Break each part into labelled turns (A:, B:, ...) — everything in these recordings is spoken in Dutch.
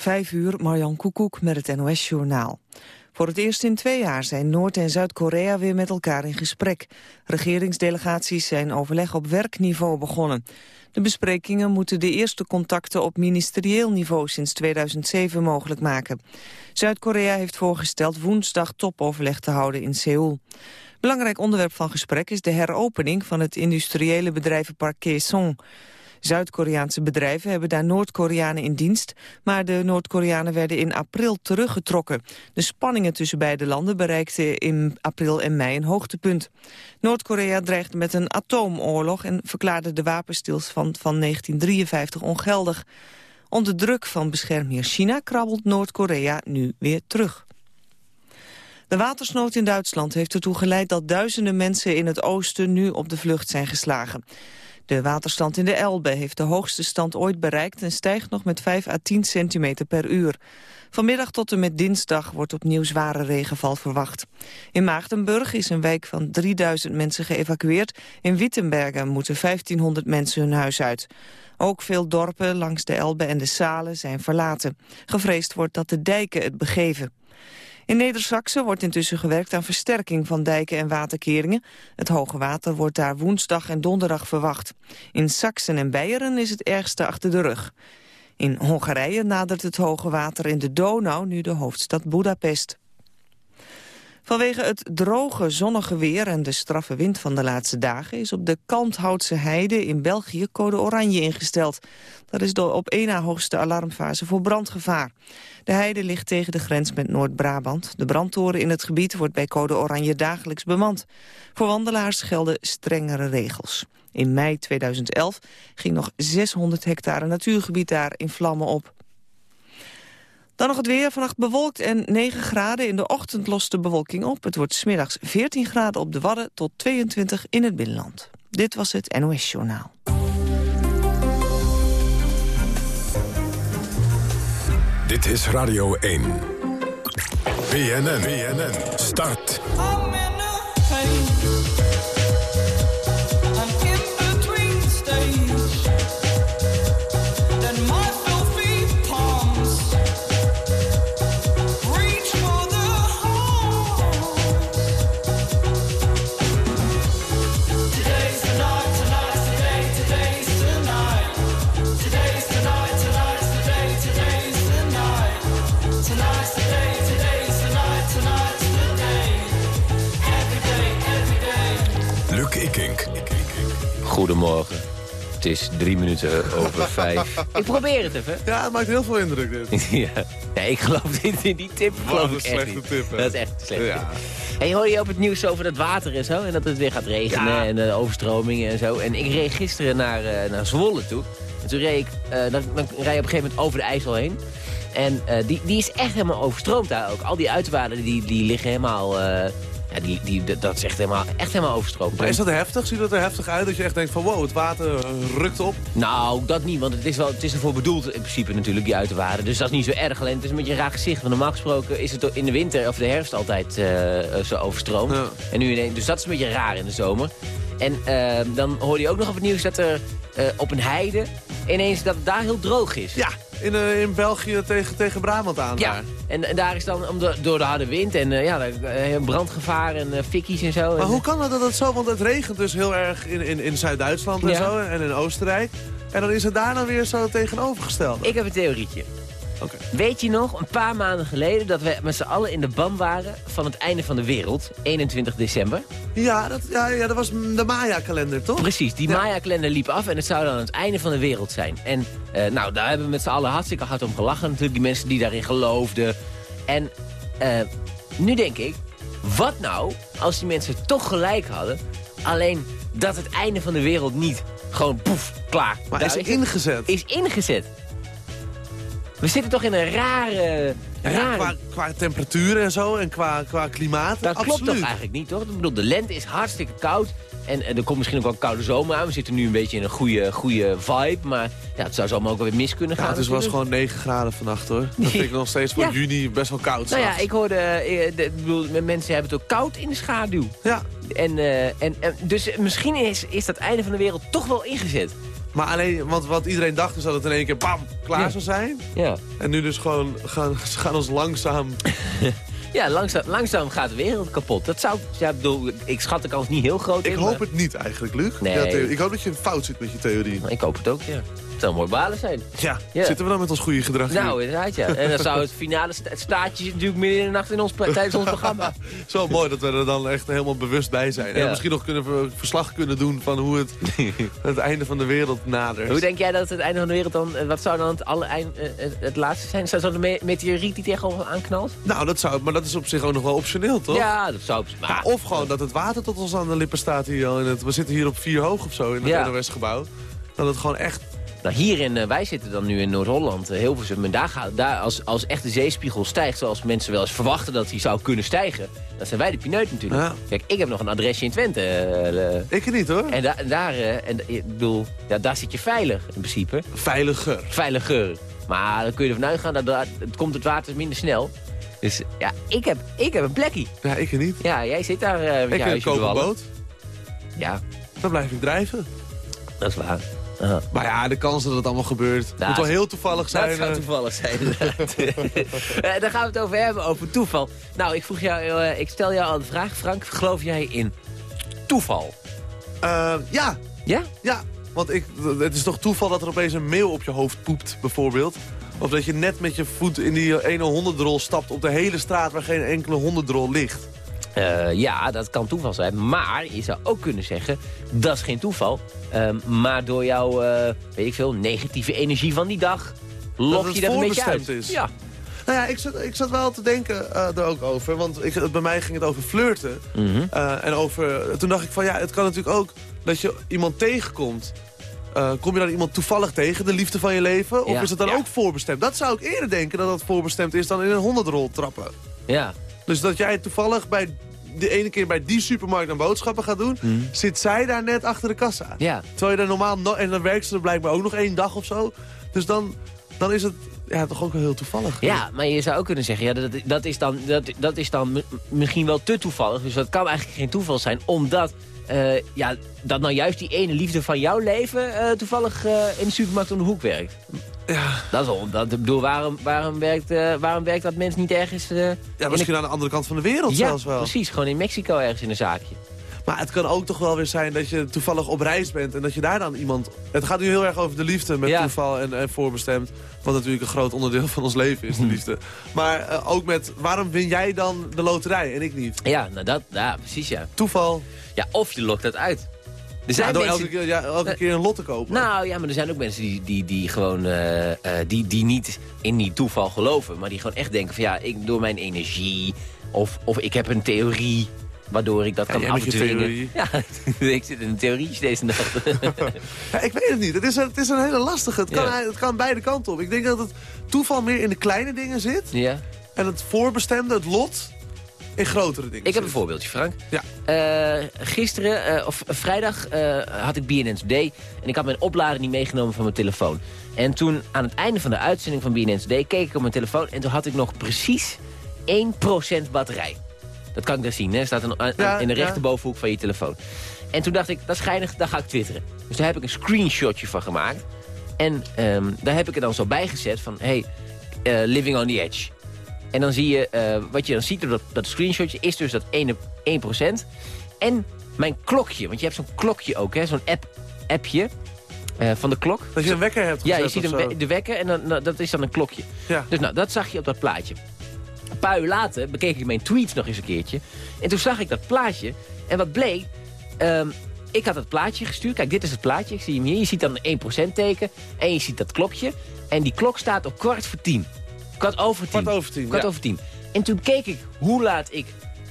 A: Vijf uur, Marjan Koekoek met het NOS-journaal. Voor het eerst in twee jaar zijn Noord- en Zuid-Korea weer met elkaar in gesprek. Regeringsdelegaties zijn overleg op werkniveau begonnen. De besprekingen moeten de eerste contacten op ministerieel niveau sinds 2007 mogelijk maken. Zuid-Korea heeft voorgesteld woensdag topoverleg te houden in Seoul. Belangrijk onderwerp van gesprek is de heropening van het industriële bedrijvenpark Kaesong. Zuid-Koreaanse bedrijven hebben daar Noord-Koreanen in dienst, maar de Noord-Koreanen werden in april teruggetrokken. De spanningen tussen beide landen bereikten in april en mei een hoogtepunt. Noord-Korea dreigde met een atoomoorlog en verklaarde de wapenstilstand van 1953 ongeldig. Onder druk van beschermheer China krabbelt Noord-Korea nu weer terug. De watersnood in Duitsland heeft ertoe geleid dat duizenden mensen in het oosten nu op de vlucht zijn geslagen. De waterstand in de Elbe heeft de hoogste stand ooit bereikt en stijgt nog met 5 à 10 centimeter per uur. Vanmiddag tot en met dinsdag wordt opnieuw zware regenval verwacht. In Maagdenburg is een wijk van 3000 mensen geëvacueerd. In Wittenbergen moeten 1500 mensen hun huis uit. Ook veel dorpen langs de Elbe en de Salen zijn verlaten. Gevreesd wordt dat de dijken het begeven. In neder wordt intussen gewerkt aan versterking van dijken en waterkeringen. Het hoge water wordt daar woensdag en donderdag verwacht. In Saksen en Beieren is het ergste achter de rug. In Hongarije nadert het hoge water in de Donau nu de hoofdstad Budapest. Vanwege het droge, zonnige weer en de straffe wind van de laatste dagen... is op de Kalmthoutse heide in België code oranje ingesteld. Dat is de op één na hoogste alarmfase voor brandgevaar. De heide ligt tegen de grens met Noord-Brabant. De brandtoren in het gebied wordt bij code oranje dagelijks bemand. Voor wandelaars gelden strengere regels. In mei 2011 ging nog 600 hectare natuurgebied daar in vlammen op. Dan nog het weer. Vannacht bewolkt en 9 graden. In de ochtend lost de bewolking op. Het wordt smiddags 14 graden op de Wadden tot 22 in het binnenland. Dit was het NOS Journaal.
B: Dit is Radio 1. BNN. BNN. Start.
C: Goedemorgen. Het is drie minuten over vijf. Ik probeer het even.
D: Ja, het maakt heel veel indruk dit.
C: ja. ja, ik geloof dit in die tip. Geloof
D: ik echt niet. Tip,
C: dat is echt een slechte ja. tip. En hoor je op het nieuws over dat water en zo? En dat het weer gaat regenen en de overstromingen en zo. En ik reed gisteren naar, uh, naar Zwolle toe. En toen reed ik, uh, dan, dan rij je op een gegeven moment over de IJssel heen. En uh, die, die is echt helemaal overstroomd daar ook. Al die uitwaarden die, die liggen helemaal ja, die, die, dat is echt helemaal, echt helemaal overstroomd.
D: Maar is dat heftig? Ziet dat er heftig uit dat je echt denkt van wow, het water eh, rukt op?
C: Nou, dat niet, want het is, wel, het is ervoor bedoeld in principe natuurlijk, die uiterwaarden. Dus dat is niet zo erg. Alleen het is een beetje een raar gezicht. Want normaal gesproken is het in de winter of de herfst altijd uh, zo overstroomd. En nu ineens, dus dat is een beetje raar in de zomer. En uh, dan hoorde je ook nog op het nieuws dat er op een heide ineens dat het daar heel droog is.
D: Ja, in, uh, in België tegen, tegen Brabant aan.
C: Ja, En, en, daar is dan om de, door de harde wind en uh, ja, brandgevaar en uh, fikkies en zo.
D: Maar hoe kan het dat het zo, want het regent dus heel erg in, in, in Zuid-Duitsland en zo en in Oostenrijk. En dan is het daar dan weer zo tegenovergesteld.
C: Ik heb een theorietje. Weet je nog, een paar maanden geleden... dat we met z'n allen in de ban waren van het einde van de wereld. 21 december.
D: Ja, dat, ja, ja, dat was de Maya-kalender, toch?
C: Precies, die Maya-kalender liep af en het zou dan het einde van de wereld zijn. En uh, nou, daar hebben we met z'n allen hartstikke hard om gelachen. Natuurlijk die mensen die daarin geloofden. En uh, nu denk ik, wat nou als die mensen toch gelijk hadden... alleen dat het einde van de wereld niet gewoon poef, klaar.
D: Maar is ingezet?
C: Is ingezet. We zitten toch in een rare...
D: Ja, qua, qua, temperatuur en zo en qua, qua klimaat.
C: Dat klopt toch eigenlijk niet, toch? Ik bedoel, de lente is hartstikke koud. En, en er komt misschien ook wel een koude zomer aan. We zitten nu een beetje in een goede, goede vibe. Maar ja, het zou zomaar ook wel weer mis kunnen gaan.
D: Ja, het is was gewoon 9 graden vannacht hoor. Dat vind ik nog steeds voor juni best wel koud.
C: Nou ja, ik hoorde, eh, ik bedoel, mensen hebben het ook koud in de schaduw.
D: Ja.
C: En, uh, en, en, dus misschien is, is dat einde van de wereld toch wel ingezet.
D: Maar alleen, want wat iedereen dacht is dat het in één keer bam, klaar zou zijn.
C: Ja.
D: En nu dus gewoon gaan, ze gaan ons langzaam...
C: Ja, langzaam, langzaam gaat de wereld kapot. Dat zou, ja, bedoel, ik schat de kans niet heel groot
D: Ik
C: in,
D: hoop
C: maar-
D: het niet eigenlijk, Luc.
C: Nee.
D: Ja, Theo, ik hoop dat je fout zit met je theorie.
C: Ik hoop het ook, ja. Het zou mooi balen zijn.
D: Ja,
C: Ja.
D: zitten we dan met ons goede gedrag hier?
C: Nou, inderdaad, ja. En dan zou het finale sta- natuurlijk midden in de nacht in ons, tijdens ons programma.
D: Zo mooi dat we er dan echt helemaal bewust bij zijn. En misschien nog kunnen we verslag kunnen doen van hoe het, het einde van de wereld nadert.
C: Hoe denk jij dat het einde van de wereld dan... eh, Wat zou dan het, alle eind, eh, het, het laatste zijn? Zou dat een me meteoriet die tegen ons aanknalt?
D: Nou, dat zou, maar dat is op zich ook nog wel optioneel, toch?
C: Ja, dat zou... Maar,
D: Ja, of gewoon dat het water tot ons aan de lippen staat hier. al In het, we zitten hier op vier hoog of zo in het
C: Ja.
D: NOS-gebouw. Dat het gewoon echt...
C: Nou, hierin, eh, wij zitten dan nu in Noord-Holland, eh, Hilversum. En daar gaat, daar als, als echt de zeespiegel stijgt, zoals mensen wel eens verwachten dat hij zou kunnen stijgen. Dan zijn wij de pineut natuurlijk.
D: Ja.
C: Kijk, ik heb nog een adresje in Twente. eh, eh,
D: Ik niet hoor.
C: en, da en daar, en, ik bedoel, ja, daar zit je veilig in principe.
D: Veiliger.
C: Veiliger. Maar dan kun je ervan uitgaan dat daar- het komt het water minder snel. Dus ja, ik heb, ik heb een plekje.
D: Ja, ik niet.
C: Ja, jij zit daar met
D: Ik
C: je
D: heb een koperboot.
C: Ja,
D: Dan blijf ik drijven.
C: dat is waar.
D: Maar ja, de kans dat het allemaal gebeurt.
C: Nou,
D: moet wel heel toevallig zijn.
C: Dat zou
D: eh.
C: toevallig zijn, inderdaad. Eh, Daar gaan we het over hebben, over toeval. Nou, ik, vroeg jou, eh, ik stel jou al de vraag, Frank. Geloof jij in toeval?
D: Ja,
C: Ja?
D: ja. Want ik, het is toch toeval dat er opeens een mail op je hoofd poept, bijvoorbeeld. Of dat je net met je voet in die ene hondendrol stapt op de hele straat waar geen enkele hondendrol ligt.
C: Eh, ja, dat kan toeval zijn. Maar je zou ook kunnen zeggen, dat is geen toeval. Ehm, maar door jouw, eh, weet ik veel, negatieve energie van die dag... lok
D: het
C: je dat een beetje uit.
D: voorbestemd is.
C: Ja.
D: Nou ja, ik zat, ik zat wel te denken eh er ook over. Want ik, bij mij ging het over flirten.
C: Mhm.
D: Eh, en over, toen dacht ik van ja, het kan natuurlijk ook dat je iemand tegenkomt. Eh, kom je dan iemand toevallig tegen, de liefde van je leven? Of
C: Ja,
D: is het dan
C: ja.
D: ook voorbestemd? Dat zou ik eerder denken dat dat voorbestemd is dan in een honderdrol trappen.
C: ja.
D: Dus dat jij toevallig bij de ene keer bij die supermarkt een boodschappen gaat doen... zit zij daar net achter de kassa.
C: Ja.
D: Terwijl je daar normaal... no- en dan werkt ze er blijkbaar ook nog één dag of zo. Dus dan, dan is het ja, toch ook wel heel toevallig.
C: Ja, maar je zou ook kunnen zeggen, ja, dat, dat, is dan, dat, dat is dan misschien wel te toevallig. Dus dat kan eigenlijk geen toeval zijn, omdat eh, ja, dat nou juist die ene liefde van jouw leven eh, toevallig eh, in de supermarkt om de hoek werkt.
D: Ja,
C: Dat is wel, dat, ik bedoel, waarom, waarom, werkt, waarom werkt dat mens niet ergens...
D: ja
C: de-
D: misschien aan de andere kant van de wereld
C: ja,
D: zelfs wel.
C: precies, gewoon in Mexico ergens in een zaakje.
D: Maar het kan ook toch wel weer zijn dat je toevallig op reis bent... en dat je daar dan iemand... Het gaat nu heel erg over de liefde met
C: Ja.
D: toeval en, en voorbestemd. Wat natuurlijk een groot onderdeel van ons leven is, de
C: Mhm.
D: liefde. Maar eh, ook met, waarom win jij dan de loterij en ik niet?
C: Ja, nou dat, ja, precies ja.
D: Toeval.
C: Ja, of je lokt dat uit. Er
D: Ja,
C: zijn
D: door
C: mensen...
D: elke, keer- ja, elke keer een lot te kopen.
C: Nou ja, maar er zijn ook mensen die, die, die gewoon eh, eh, die, die niet in die toeval geloven. Maar die gewoon echt denken van ja, ik, door mijn energie of, of ik heb een theorie waardoor ik dat
D: Ja,
C: kan afdwingen.
D: theorie.
C: Ja, ik zit in een theorietje deze nacht.
D: Ja, ik weet het niet. Het is een, het is een hele lastige. Het kan,
C: Ja.
D: het kan beide kanten op. Ik denk dat het toeval meer in de kleine dingen zit.
C: ja.
D: En het voorbestemde, het lot, in grotere dingen
C: Ik heb een voorbeeldje, Frank.
D: Ja.
C: Eh, gisteren, eh, of vrijdag, eh, had ik BNN Today. En ik had mijn oplader niet meegenomen van mijn telefoon. En toen, aan het einde van de uitzending van BNN Today... keek ik op mijn telefoon en toen had ik nog precies 1% batterij. Dat kan ik daar zien, hè? staat een, aan-
D: Ja,
C: in de rechterbovenhoek van je telefoon. En toen dacht ik, dat is geinig, daar ga ik twitteren. Dus daar heb ik een screenshotje van gemaakt. En ehm, daar heb ik er dan zo bij gezet van... Hey, eh, living on the edge. En dan zie je, eh, wat je dan ziet door dat, dat screenshotje, is dus dat ene 1%. En mijn klokje, want je hebt zo'n klokje ook, hè, zo'n app, appje eh, van de klok.
D: Dat je een wekker hebt
C: Ja, je ziet een we- de wekker en dan, nou, dat is dan een klokje.
D: Ja.
C: Dus nou, dat zag je op dat plaatje. Een paar uur later bekeek ik mijn tweets nog eens een keertje. En toen zag ik dat plaatje. En wat bleek, ehm, ik had het plaatje gestuurd. Kijk, dit is het plaatje. Ik zie hem hier. Je ziet dan een 1% teken. En je ziet dat klokje. En die klok staat op kwart voor tien. Kwart over tien.
D: Kwart over tien,
C: Kwart
D: ja.
C: over tien. En toen keek ik hoe laat ik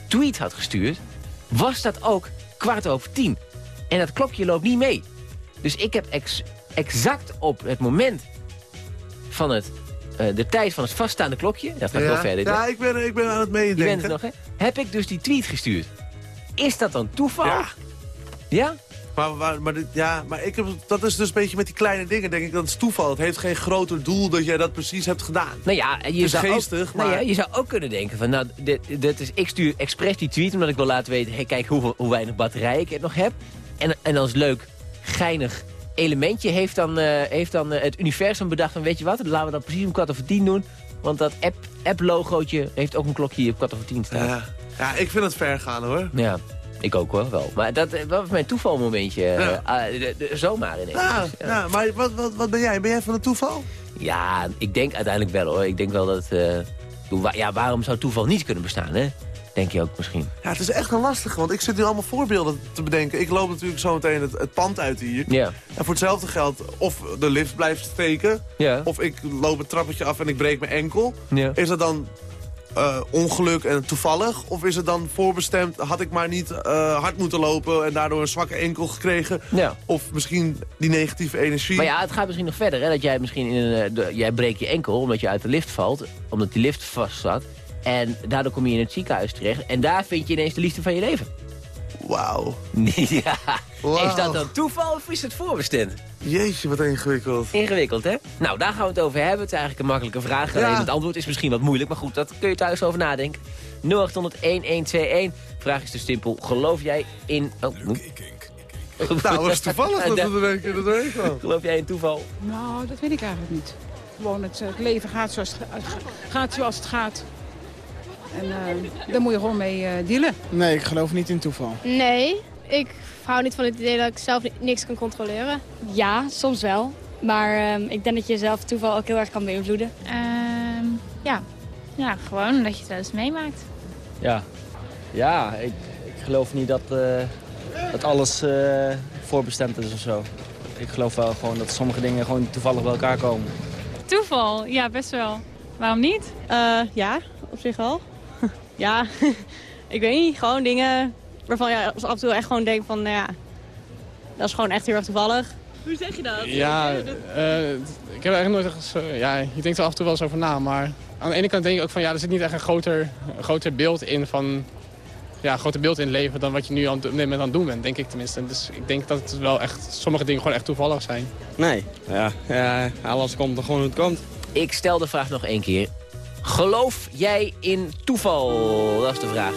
C: tweet had gestuurd. Was dat ook kwart over tien. En dat klokje loopt niet mee. Dus ik heb ex- exact op het moment van het, de tijd van het vaststaande klokje... Dat gaat
D: ja.
C: wel verder.
D: Ja, ik ben, ik ben aan het
C: Je bent
D: meedenken.
C: het nog, hè? Heb ik dus die tweet gestuurd. Is dat dan toeval?
D: Ja.
C: Ja?
D: Maar, maar, maar, ja, maar ik heb, dat is dus een beetje met die kleine dingen, denk ik, dat is toeval. Het heeft geen groter doel dat jij dat precies hebt gedaan.
C: Nou ja, je, zou,
D: geestig,
C: ook, nou
D: maar-
C: ja, je zou ook kunnen denken van... Nou, dit, dit is, ik stuur expres die tweet omdat ik wil laten weten... Hey, kijk hoe, hoe weinig batterij ik nog heb. En, en dan is het leuk, geinig elementje heeft dan, heeft dan het universum bedacht van weet je wat, laten we dat precies om kwart over tien doen. Want dat app-logootje app heeft ook een klokje op kwart over tien staan.
D: Ja. ja, ik vind het ver gaan hoor.
C: Ja. Ik ook wel, wel. Maar dat, was mijn toevalmomentje. Ja. Uh, de, de, zomaar ineens.
D: Ja, ja. maar wat, wat, wat ben jij? Ben jij van het toeval?
C: Ja, ik denk uiteindelijk wel hoor. Ik denk wel dat... Ja, waarom zou toeval niet kunnen bestaan, hè? Denk je ook misschien.
D: Ja, het is echt een lastige, want ik zit nu allemaal voorbeelden te bedenken. Ik loop natuurlijk zo meteen het, het pand uit hier. Ja. En voor hetzelfde geld, of de lift blijft steken... Ja. of ik loop het trappetje af en ik breek mijn enkel. Ja. Is dat dan uh, ongeluk en toevallig? Of is het dan voorbestemd, had ik maar niet uh, hard moeten lopen... en daardoor een zwakke enkel gekregen? Ja. Of misschien die negatieve energie?
C: Maar ja, het gaat misschien nog verder. Hè? Dat jij misschien in een, eh, de, jij breekt je enkel omdat je uit de lift valt. Omdat die lift vast zat. En daardoor kom je in het ziekenhuis terecht. En daar vind je ineens de liefde van je leven.
D: Wauw.
C: ja. Is dat dan toeval of is het voorbestemd?
D: Jeetje, wat ingewikkeld.
C: Ingewikkeld, hè? Nou, daar gaan we het over hebben. Het is eigenlijk een makkelijke vraag. Alleen het antwoord is misschien wat moeilijk, maar goed, dat kun je thuis over nadenken. 0800-1121. Vraag is dus simpel. Geloof jij in... Oh,
D: nou, was toevallig dat we er week in de week kwam.
C: Geloof jij in toeval?
E: Nou, dat weet ik eigenlijk niet. Gewoon het, het leven gaat zoals het gaat. Zoals het gaat. En uh, daar moet je gewoon mee uh, dealen.
F: Nee, ik geloof niet in toeval.
G: Nee, ik hou niet van het idee dat ik zelf niks kan controleren.
H: Ja, soms wel. Maar uh, ik denk dat je zelf toeval ook heel erg kan beïnvloeden.
I: Ehm, ja. ja, gewoon dat je het wel eens meemaakt.
J: Ja, ja ik, ik geloof niet dat, uh, dat alles voorbestemd is of zo. Ik geloof wel gewoon dat sommige dingen gewoon toevallig bij elkaar komen.
I: Toeval? Ja, best wel. Waarom niet?
K: ja, op zich wel. ja, ik weet niet. Gewoon dingen waarvan je af en toe echt gewoon denkt van, nou ja, dat is gewoon echt heel erg toevallig.
I: Hoe zeg je dat?
F: Ja, uh, ik heb er eigenlijk nooit echt... ja, je denkt er af en toe wel eens over na, maar aan de ene kant denk ik ook van, ja, er zit niet echt een groter, een groter beeld in van... Ja, een groter beeld in het leven dan wat je nu aan, op aan het doen bent, denk ik tenminste. Dus ik denk dat het wel echt, sommige dingen gewoon echt toevallig zijn.
J: Nee, ja, ja alles komt er gewoon hoe het komt.
C: Ik stel de vraag nog één keer. Geloof jij in toeval? Dat is de vraag.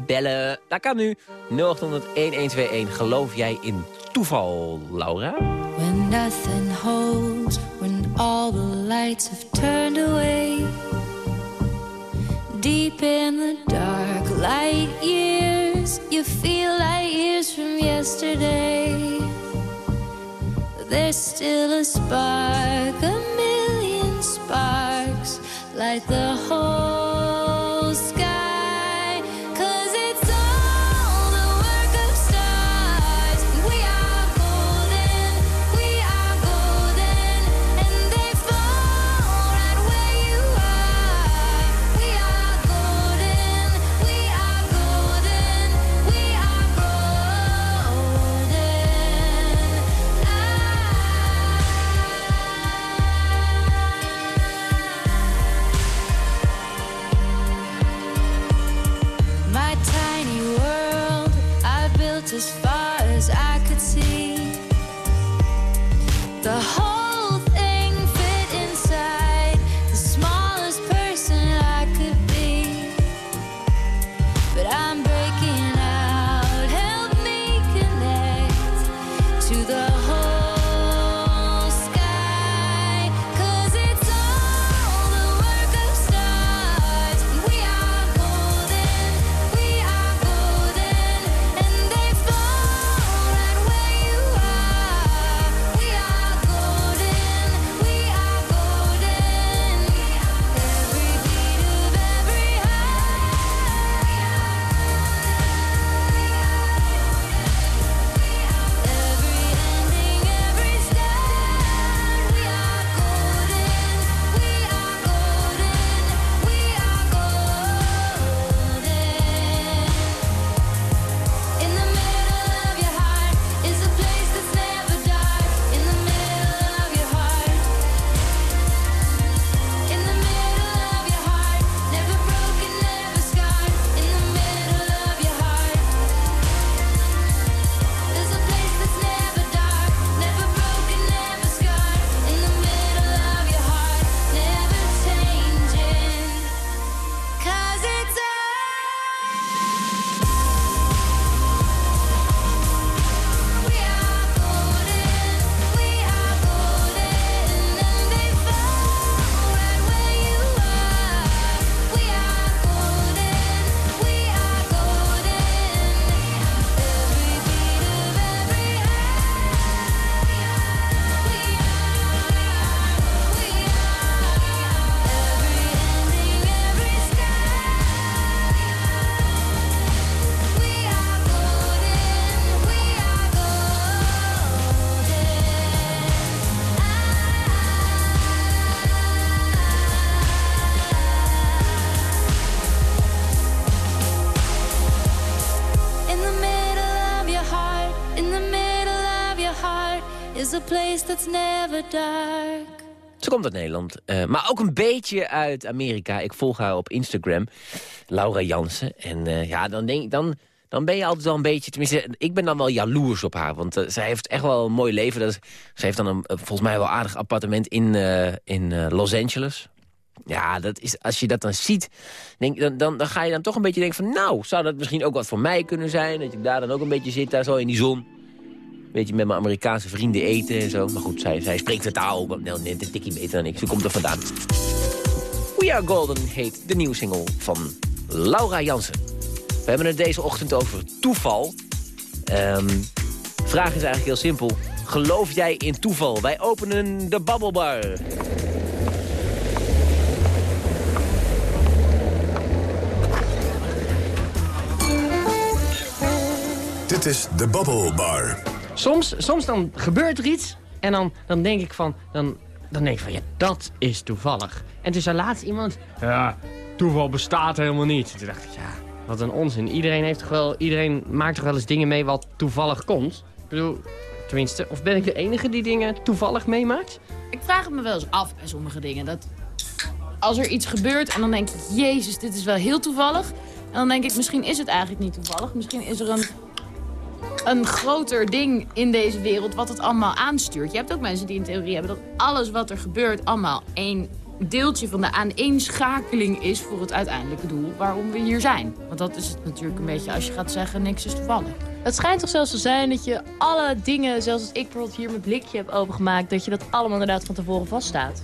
C: 0800-1121 bellen. Dat kan nu. 0800-1121. Geloof jij in toeval, Laura? When nothing holds, when all the lights have turned away Deep in the dark light years You feel like years from yesterday There's still a spark, a million sparks Light the whole
L: that's never dark.
C: Ze komt uit Nederland, uh, maar ook een beetje uit Amerika. Ik volg haar op Instagram, Laura Jansen. En uh, ja, dan, denk, dan, dan ben je altijd wel een beetje... Tenminste, ik ben dan wel jaloers op haar. Want uh, zij heeft echt wel een mooi leven. Dat ze heeft dan een, volgens mij wel aardig appartement in, in Los Angeles. Ja, dat is, als je dat dan ziet, denk, dan, dan, dan ga je dan toch een beetje denken van... nou, zou dat misschien ook wat voor mij kunnen zijn? Dat ik daar dan ook een beetje zit, daar zo in die zon beetje met mijn Amerikaanse vrienden eten en zo. Maar goed, zij, zij spreekt de taal wel net een tikkie beter dan ik. Ze komt er vandaan. We Are Golden heet de nieuwe single van Laura Jansen. We hebben het deze ochtend over toeval. Um, vraag is eigenlijk heel simpel. Geloof jij in toeval? Wij openen de babbelbar.
B: Dit is de Babbelbar.
M: Soms, soms dan gebeurt er iets en dan, dan denk ik van... Dan, dan denk ik van, ja, dat is toevallig. En toen zei laatst iemand... Ja, toeval bestaat helemaal niet. Toen dacht ik, ja, wat een onzin. Iedereen, heeft toch wel, iedereen maakt toch wel eens dingen mee wat toevallig komt? Ik bedoel, tenminste, of ben ik de enige die dingen toevallig meemaakt?
N: Ik vraag het me wel eens af bij sommige dingen. Dat als er iets gebeurt en dan denk ik, jezus, dit is wel heel toevallig. En dan denk ik, misschien is het eigenlijk niet toevallig. Misschien is er een een groter ding in deze wereld wat het allemaal aanstuurt. Je hebt ook mensen die in theorie hebben dat alles wat er gebeurt allemaal één deeltje van de aaneenschakeling is voor het uiteindelijke doel waarom we hier zijn. Want dat is het natuurlijk een beetje als je gaat zeggen niks is toevallig.
O: Het schijnt toch zelfs te zijn dat je alle dingen, zoals als ik bijvoorbeeld hier mijn blikje heb opengemaakt, dat je dat allemaal inderdaad van tevoren vaststaat.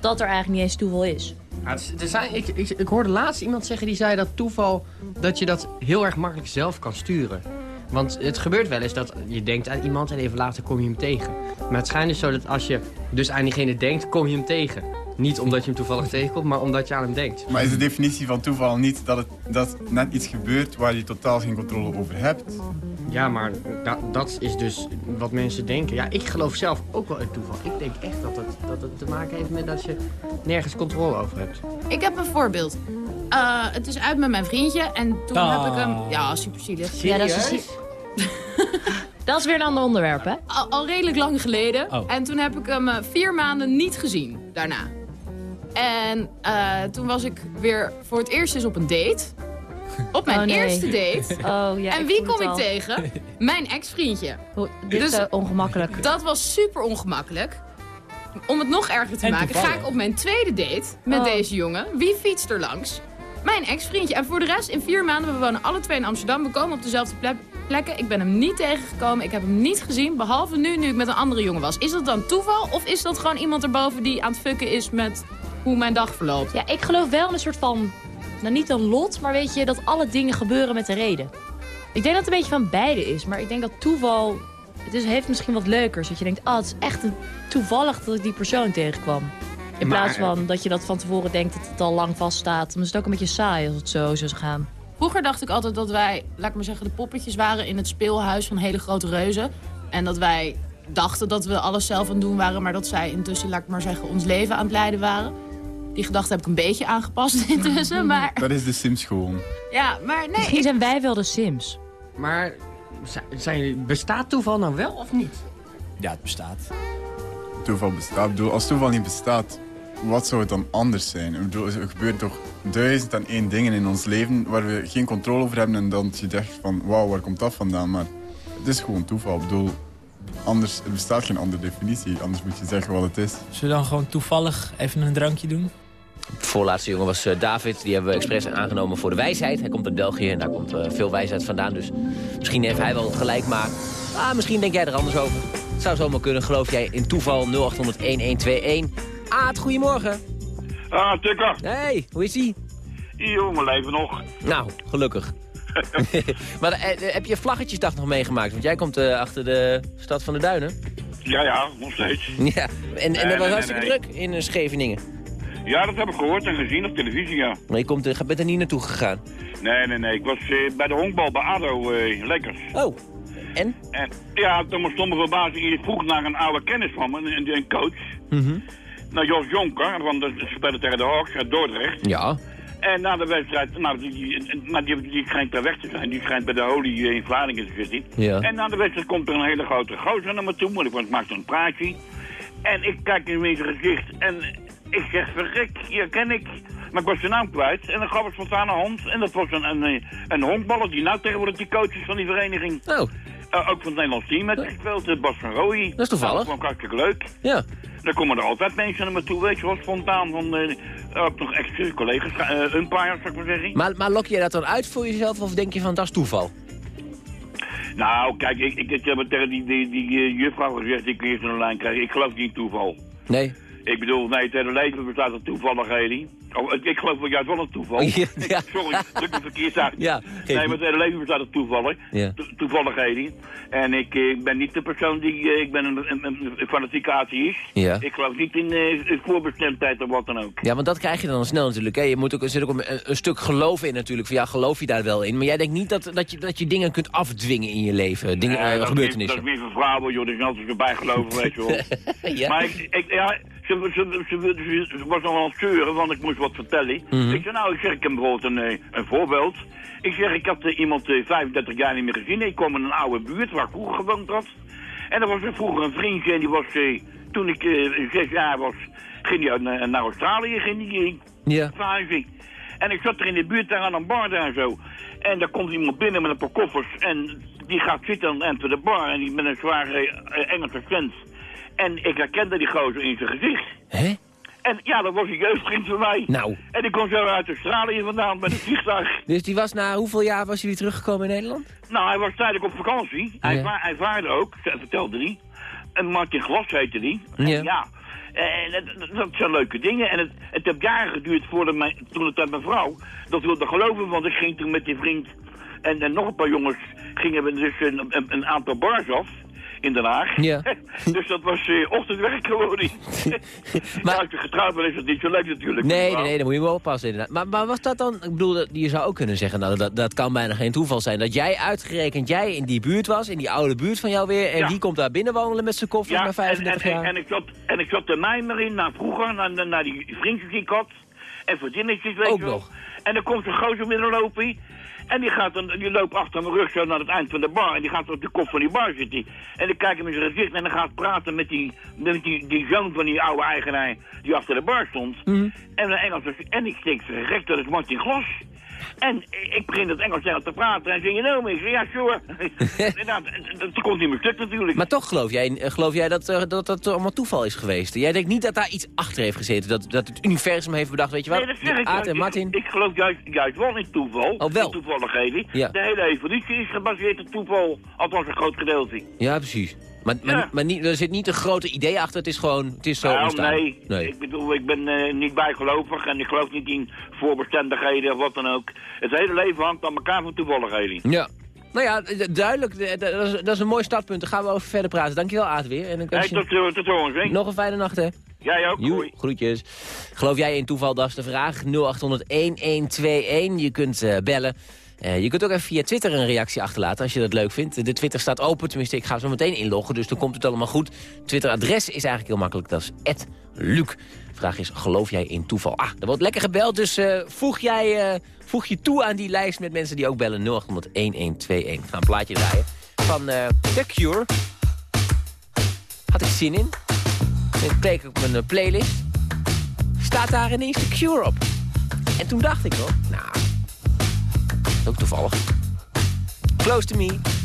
O: Dat er eigenlijk niet eens toeval is.
M: Ja, er zijn, ik, ik, ik hoorde laatst iemand zeggen die zei dat toeval, dat je dat heel erg makkelijk zelf kan sturen. Want het gebeurt wel eens dat je denkt aan iemand en even later kom je hem tegen. Maar het schijnt dus zo dat als je dus aan diegene denkt, kom je hem tegen. Niet omdat je hem toevallig tegenkomt, maar omdat je aan hem denkt.
P: Maar is de definitie van toeval niet dat, het, dat net iets gebeurt waar je totaal geen controle over hebt?
M: Ja, maar dat, dat is dus wat mensen denken. Ja, ik geloof zelf ook wel in toeval. Ik denk echt dat het, dat het te maken heeft met dat je nergens controle over hebt.
N: Ik heb een voorbeeld. Uh, het is uit met mijn vriendje en toen heb ik hem... Ja, super zielig.
M: Ja, dat is...
O: dat is weer een ander onderwerp, hè?
N: Al, al redelijk lang geleden. Oh. En toen heb ik hem uh, vier maanden niet gezien daarna. En uh, toen was ik weer voor het eerst eens op een date. Op mijn oh, nee. eerste date.
O: Oh, ja,
N: en wie kom ik tegen? Mijn ex-vriendje.
O: Dit is dus, ongemakkelijk.
N: Dat was super ongemakkelijk. Om het nog erger te maken, ga ik op mijn tweede date met oh. deze jongen. Wie fietst er langs? Mijn ex-vriendje. En voor de rest, in vier maanden, we wonen alle twee in Amsterdam. We komen op dezelfde plekken. Ik ben hem niet tegengekomen. Ik heb hem niet gezien, behalve nu, nu ik met een andere jongen was. Is dat dan toeval? Of is dat gewoon iemand erboven die aan het fucken is met hoe mijn dag verloopt?
O: Ja, ik geloof wel in een soort van, nou niet een lot, maar weet je, dat alle dingen gebeuren met een reden. Ik denk dat het een beetje van beide is, maar ik denk dat toeval, het is, heeft misschien wat leukers. Dat je denkt, ah, oh, het is echt een, toevallig dat ik die persoon tegenkwam. In plaats van dat je dat van tevoren denkt dat het al lang vaststaat. Dan is het ook een beetje saai als het zo zou gaan.
N: Vroeger dacht ik altijd dat wij, laat ik maar zeggen, de poppetjes waren in het speelhuis van hele grote reuzen. En dat wij dachten dat we alles zelf aan het doen waren, maar dat zij intussen, laat ik maar zeggen, ons leven aan het leiden waren. Die gedachte heb ik een beetje aangepast intussen, maar...
P: Dat is de Sims gewoon.
N: Ja, maar nee...
O: Misschien zijn wij wel de Sims.
M: Maar zijn, bestaat toeval nou wel of niet?
Q: Ja, het bestaat.
P: Toeval bestaat. Ik bedoel, als toeval niet bestaat, wat zou het dan anders zijn? Ik bedoel, er gebeuren toch duizend en één dingen in ons leven waar we geen controle over hebben en dan je denkt van wauw, waar komt dat vandaan? Maar het is gewoon toeval. Ik bedoel, anders, er bestaat geen andere definitie, anders moet je zeggen wat het is.
Q: Zullen we dan gewoon toevallig even een drankje doen?
C: De voorlaatste jongen was uh, David. Die hebben we expres aangenomen voor de wijsheid. Hij komt uit België en daar komt uh, veel wijsheid vandaan. Dus misschien heeft hij wel het gelijk maar ah, misschien denk jij er anders over. Het zou zomaar kunnen. Geloof jij in toeval 0800-1121. Aad, goedemorgen.
R: Ah, Tukker.
C: Hey, hoe is ie?
R: Jongen, leven nog.
C: Nou, gelukkig. maar uh, heb je vlaggetjesdag nog meegemaakt? Want jij komt uh, achter de stad van de Duinen.
R: Ja, ja, nog steeds.
C: Ja, en, en dat was hartstikke druk in Scheveningen.
R: Ja, dat heb ik gehoord en gezien op televisie, ja.
C: Maar je komt, uh, bent er niet naartoe gegaan?
R: Nee, nee, nee. Ik was bij de honkbal bij ADO lekkers.
C: Oh, en?
R: en ja, toen was stomme verbazing. Ik vroeg naar een oude kennis van me, een, een coach. Mm nou, Jos Jonker, want de speler tegen de Hawks uit Dordrecht.
C: Ja.
R: En na de wedstrijd, nou, die, maar die, die schijnt daar weg te zijn. Die schijnt bij de Holy in Vlaardingen te zitten.
C: Ja.
R: En na de wedstrijd komt er een hele grote gozer naar me toe. Want ik maak zo'n praatje. En ik kijk in zijn gezicht. En ik zeg, verrek, hier ken ik. Maar ik was zijn naam kwijt. En dan gaf het spontaan een hond. En dat was een, een, een hondballer die nou tegenwoordig die coach is van die vereniging.
C: Oh.
R: Uh, ook van het Nederlands team met gespeeld, Bas van Rooij.
C: Dat is toevallig.
R: Dat vond ik hartstikke leuk.
C: Ja.
R: Dan komen er altijd mensen naar me toe, weet je wel, spontaan. Van, uh, ook nog ex-collega's, uh, umpires, zou ik maar zeggen.
C: Maar, maar lok je dat dan uit voor jezelf of denk je van dat is toeval?
R: Nou, kijk, ik, ik, ik heb tegen die, die, die, die juffrouw gezegd, ik eerst een lijn krijg. Ik geloof niet in toeval.
C: Nee.
R: Ik bedoel, nee, het hele leven bestaat uit toevalligheden. Oh, ik geloof wel juist wel een toeval.
C: Ja.
R: Ik, sorry, druk me verkeerd uit.
C: Ja,
R: nee, maar het hele leven bestaat uit toevallig. To toevalligheden. En ik, ik ben niet de persoon die, uh, ik ben een, een, een fanatieke atheïst. Ik geloof niet in uh, voorbestemdheid of wat dan ook.
C: Ja, want dat krijg je dan snel natuurlijk. Hè. Je moet ook, er zit ook een, een, stuk geloof in natuurlijk. Van ja, geloof je daar wel in? Maar jij denkt niet dat, dat, je, dat je dingen kunt afdwingen in je leven. Dingen,
R: ja,
C: uh,
R: dat
C: gebeurtenissen.
R: Is, dat is meer vrouwen, joh. Dat is altijd erbij geloven, weet je wel.
C: ja.
R: Maar ik, ik, ja, ze, ze, ze, ze, was nog wel aan het zeuren, want ik moest wat vertellen.
C: Mhm.
R: Ik zei, nou, ik zeg, ik heb bijvoorbeeld een, een voorbeeld. Ik zeg, ik had uh, iemand uh, 35 jaar niet meer gezien. Ik kwam in een oude buurt waar ik vroeger gewoond had. En er was er vroeger een vriendje en die was, toen ik zes jaar was, ging hij naar, naar Australië, ging
C: ja.
R: verhuizing. En ik zat er in de buurt daar aan een bar daar en zo. En daar komt iemand binnen met een paar koffers en die gaat zitten aan de bar en die met een zware Engelse accent. En ik herkende die gozer in zijn gezicht.
C: Hè?
R: En ja, dat was een jeugdvriend van mij.
C: Nou.
R: En ik kom zo uit Australië vandaan met een vliegtuig.
C: Dus die was na hoeveel jaar was hij weer teruggekomen in Nederland?
R: Nou, hij was tijdelijk op vakantie. Hij,
C: Ja.
R: va hij vaarde ook, vertelde hij. En Martin Glas heette die. En
C: Ja.
R: ja. En dat zijn leuke dingen. En het, het heeft jaren geduurd voordat mijn, toen het uit mijn vrouw dat wilde geloven. Want ik ging toen met die vriend en, en nog een paar jongens gingen we dus een, een, een aantal bars af in Den Haag.
C: Ja.
R: dus dat was eh, ochtendwerk geworden. maar als je getrouwd bent is dat niet zo leuk natuurlijk.
C: Nee, nee, nee, dan moet je wel oppassen inderdaad. Maar, maar was dat dan, ik bedoel, je zou ook kunnen zeggen, nou, dat, dat kan bijna geen toeval zijn. Dat jij uitgerekend, jij in die buurt was, in die oude buurt van jou weer, en
R: Ja.
C: die komt daar binnen wandelen met zijn koffer
R: Ja,
C: na
R: en,
C: 35
R: en,
C: jaar.
R: en, en, ik zat, en ik zat er mijmer in naar vroeger, naar, naar, naar die vriendjes die ik had. En vriendinnetjes, weet
C: Ook
R: je wel.
C: nog.
R: En dan komt zo'n gozer binnenlopen. En die, gaat dan, die loopt achter mijn rug zo naar het eind van de bar. En die gaat op de kop van die bar zitten. En dan kijkt hem in zijn gezicht en dan gaat praten met die, met die, die zoon van die oude eigenaar die achter de bar stond.
C: Mhm.
R: En, een Engels, en ik denk, verrek, dat is Martin Glas. En ik begin het Engels tegen te praten en zeg je nou, ja, sure. nou, dat, komt niet meer stuk natuurlijk.
C: Maar toch geloof jij, eh, geloof jij dat, eh, dat dat allemaal toeval is geweest? Jij denkt niet dat daar iets achter heeft gezeten, dat, dat het universum heeft bedacht, weet je wat?
R: Nee, dat zeg ik
C: Aad en Martin.
R: Ik, ik geloof juist, juist wel in toeval.
C: Oh, wel?
R: In toevalligheden.
C: Ja.
R: De hele evolutie is gebaseerd op toeval. Althans een groot gedeelte.
C: Ja, precies. Maar, maar,
R: Ja.
C: maar niet, er zit niet een grote idee achter, het is gewoon, het is zo
R: nou,
C: ontstaan.
R: nee.
C: nee.
R: Ik bedoel, ik ben eh, niet bijgelovig en ik geloof niet in voorbestendigheden of wat dan ook. Het hele leven hangt aan elkaar van toevalligheden.
C: Ja. Nou ja, duidelijk, dat is, dat is een mooi startpunt. Daar gaan we over verder praten. Dankjewel, Aad, weer. En dan
R: Hey,
C: je
R: tot, eh, tot hè?
C: nog een fijne nacht, hè?
R: Jij ook,
C: Joe, groetjes. Geloof jij in toeval, dat is de vraag. 0800-1121. Je kunt eh, bellen. Eh, je kunt ook even via Twitter een reactie achterlaten als je dat leuk vindt. De Twitter staat open, tenminste ik ga zo meteen inloggen, dus dan komt het allemaal goed. Twitter-adres is eigenlijk heel makkelijk, dat is Luc. Vraag is, geloof jij in toeval? Ah, er wordt lekker gebeld, dus eh, voeg, jij, eh, voeg je toe aan die lijst met mensen die ook bellen. 0800-1121. We gaan een plaatje draaien van The Cure. Had ik zin in. Ik keek op mijn playlist. Staat daar ineens The Cure op. En toen dacht ik nog, nou, toevallig. Close to me.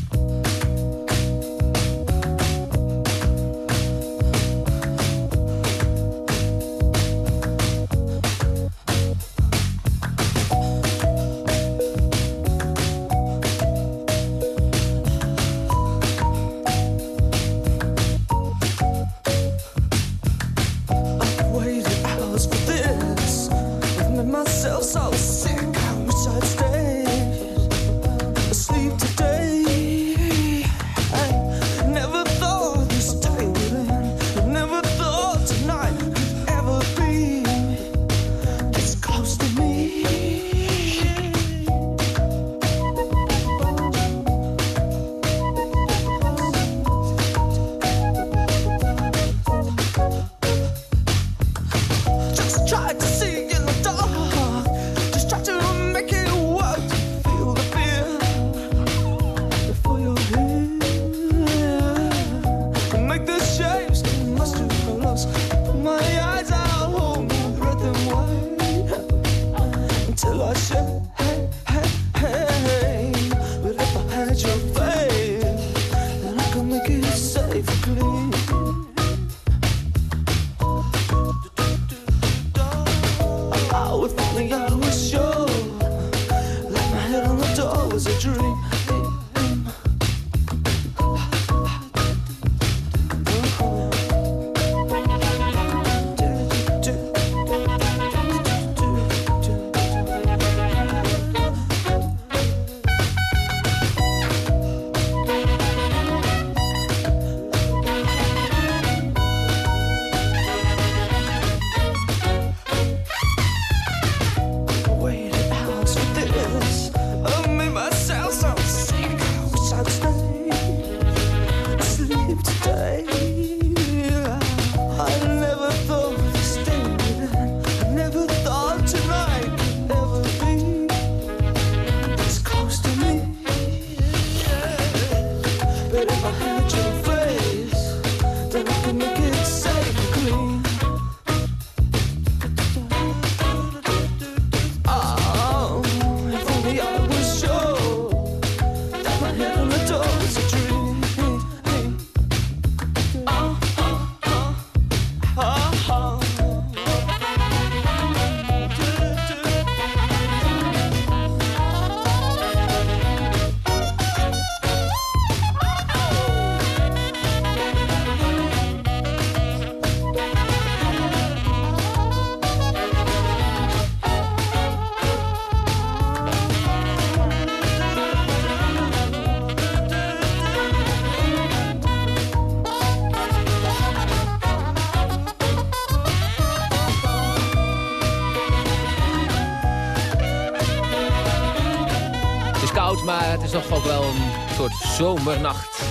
C: Zomernacht.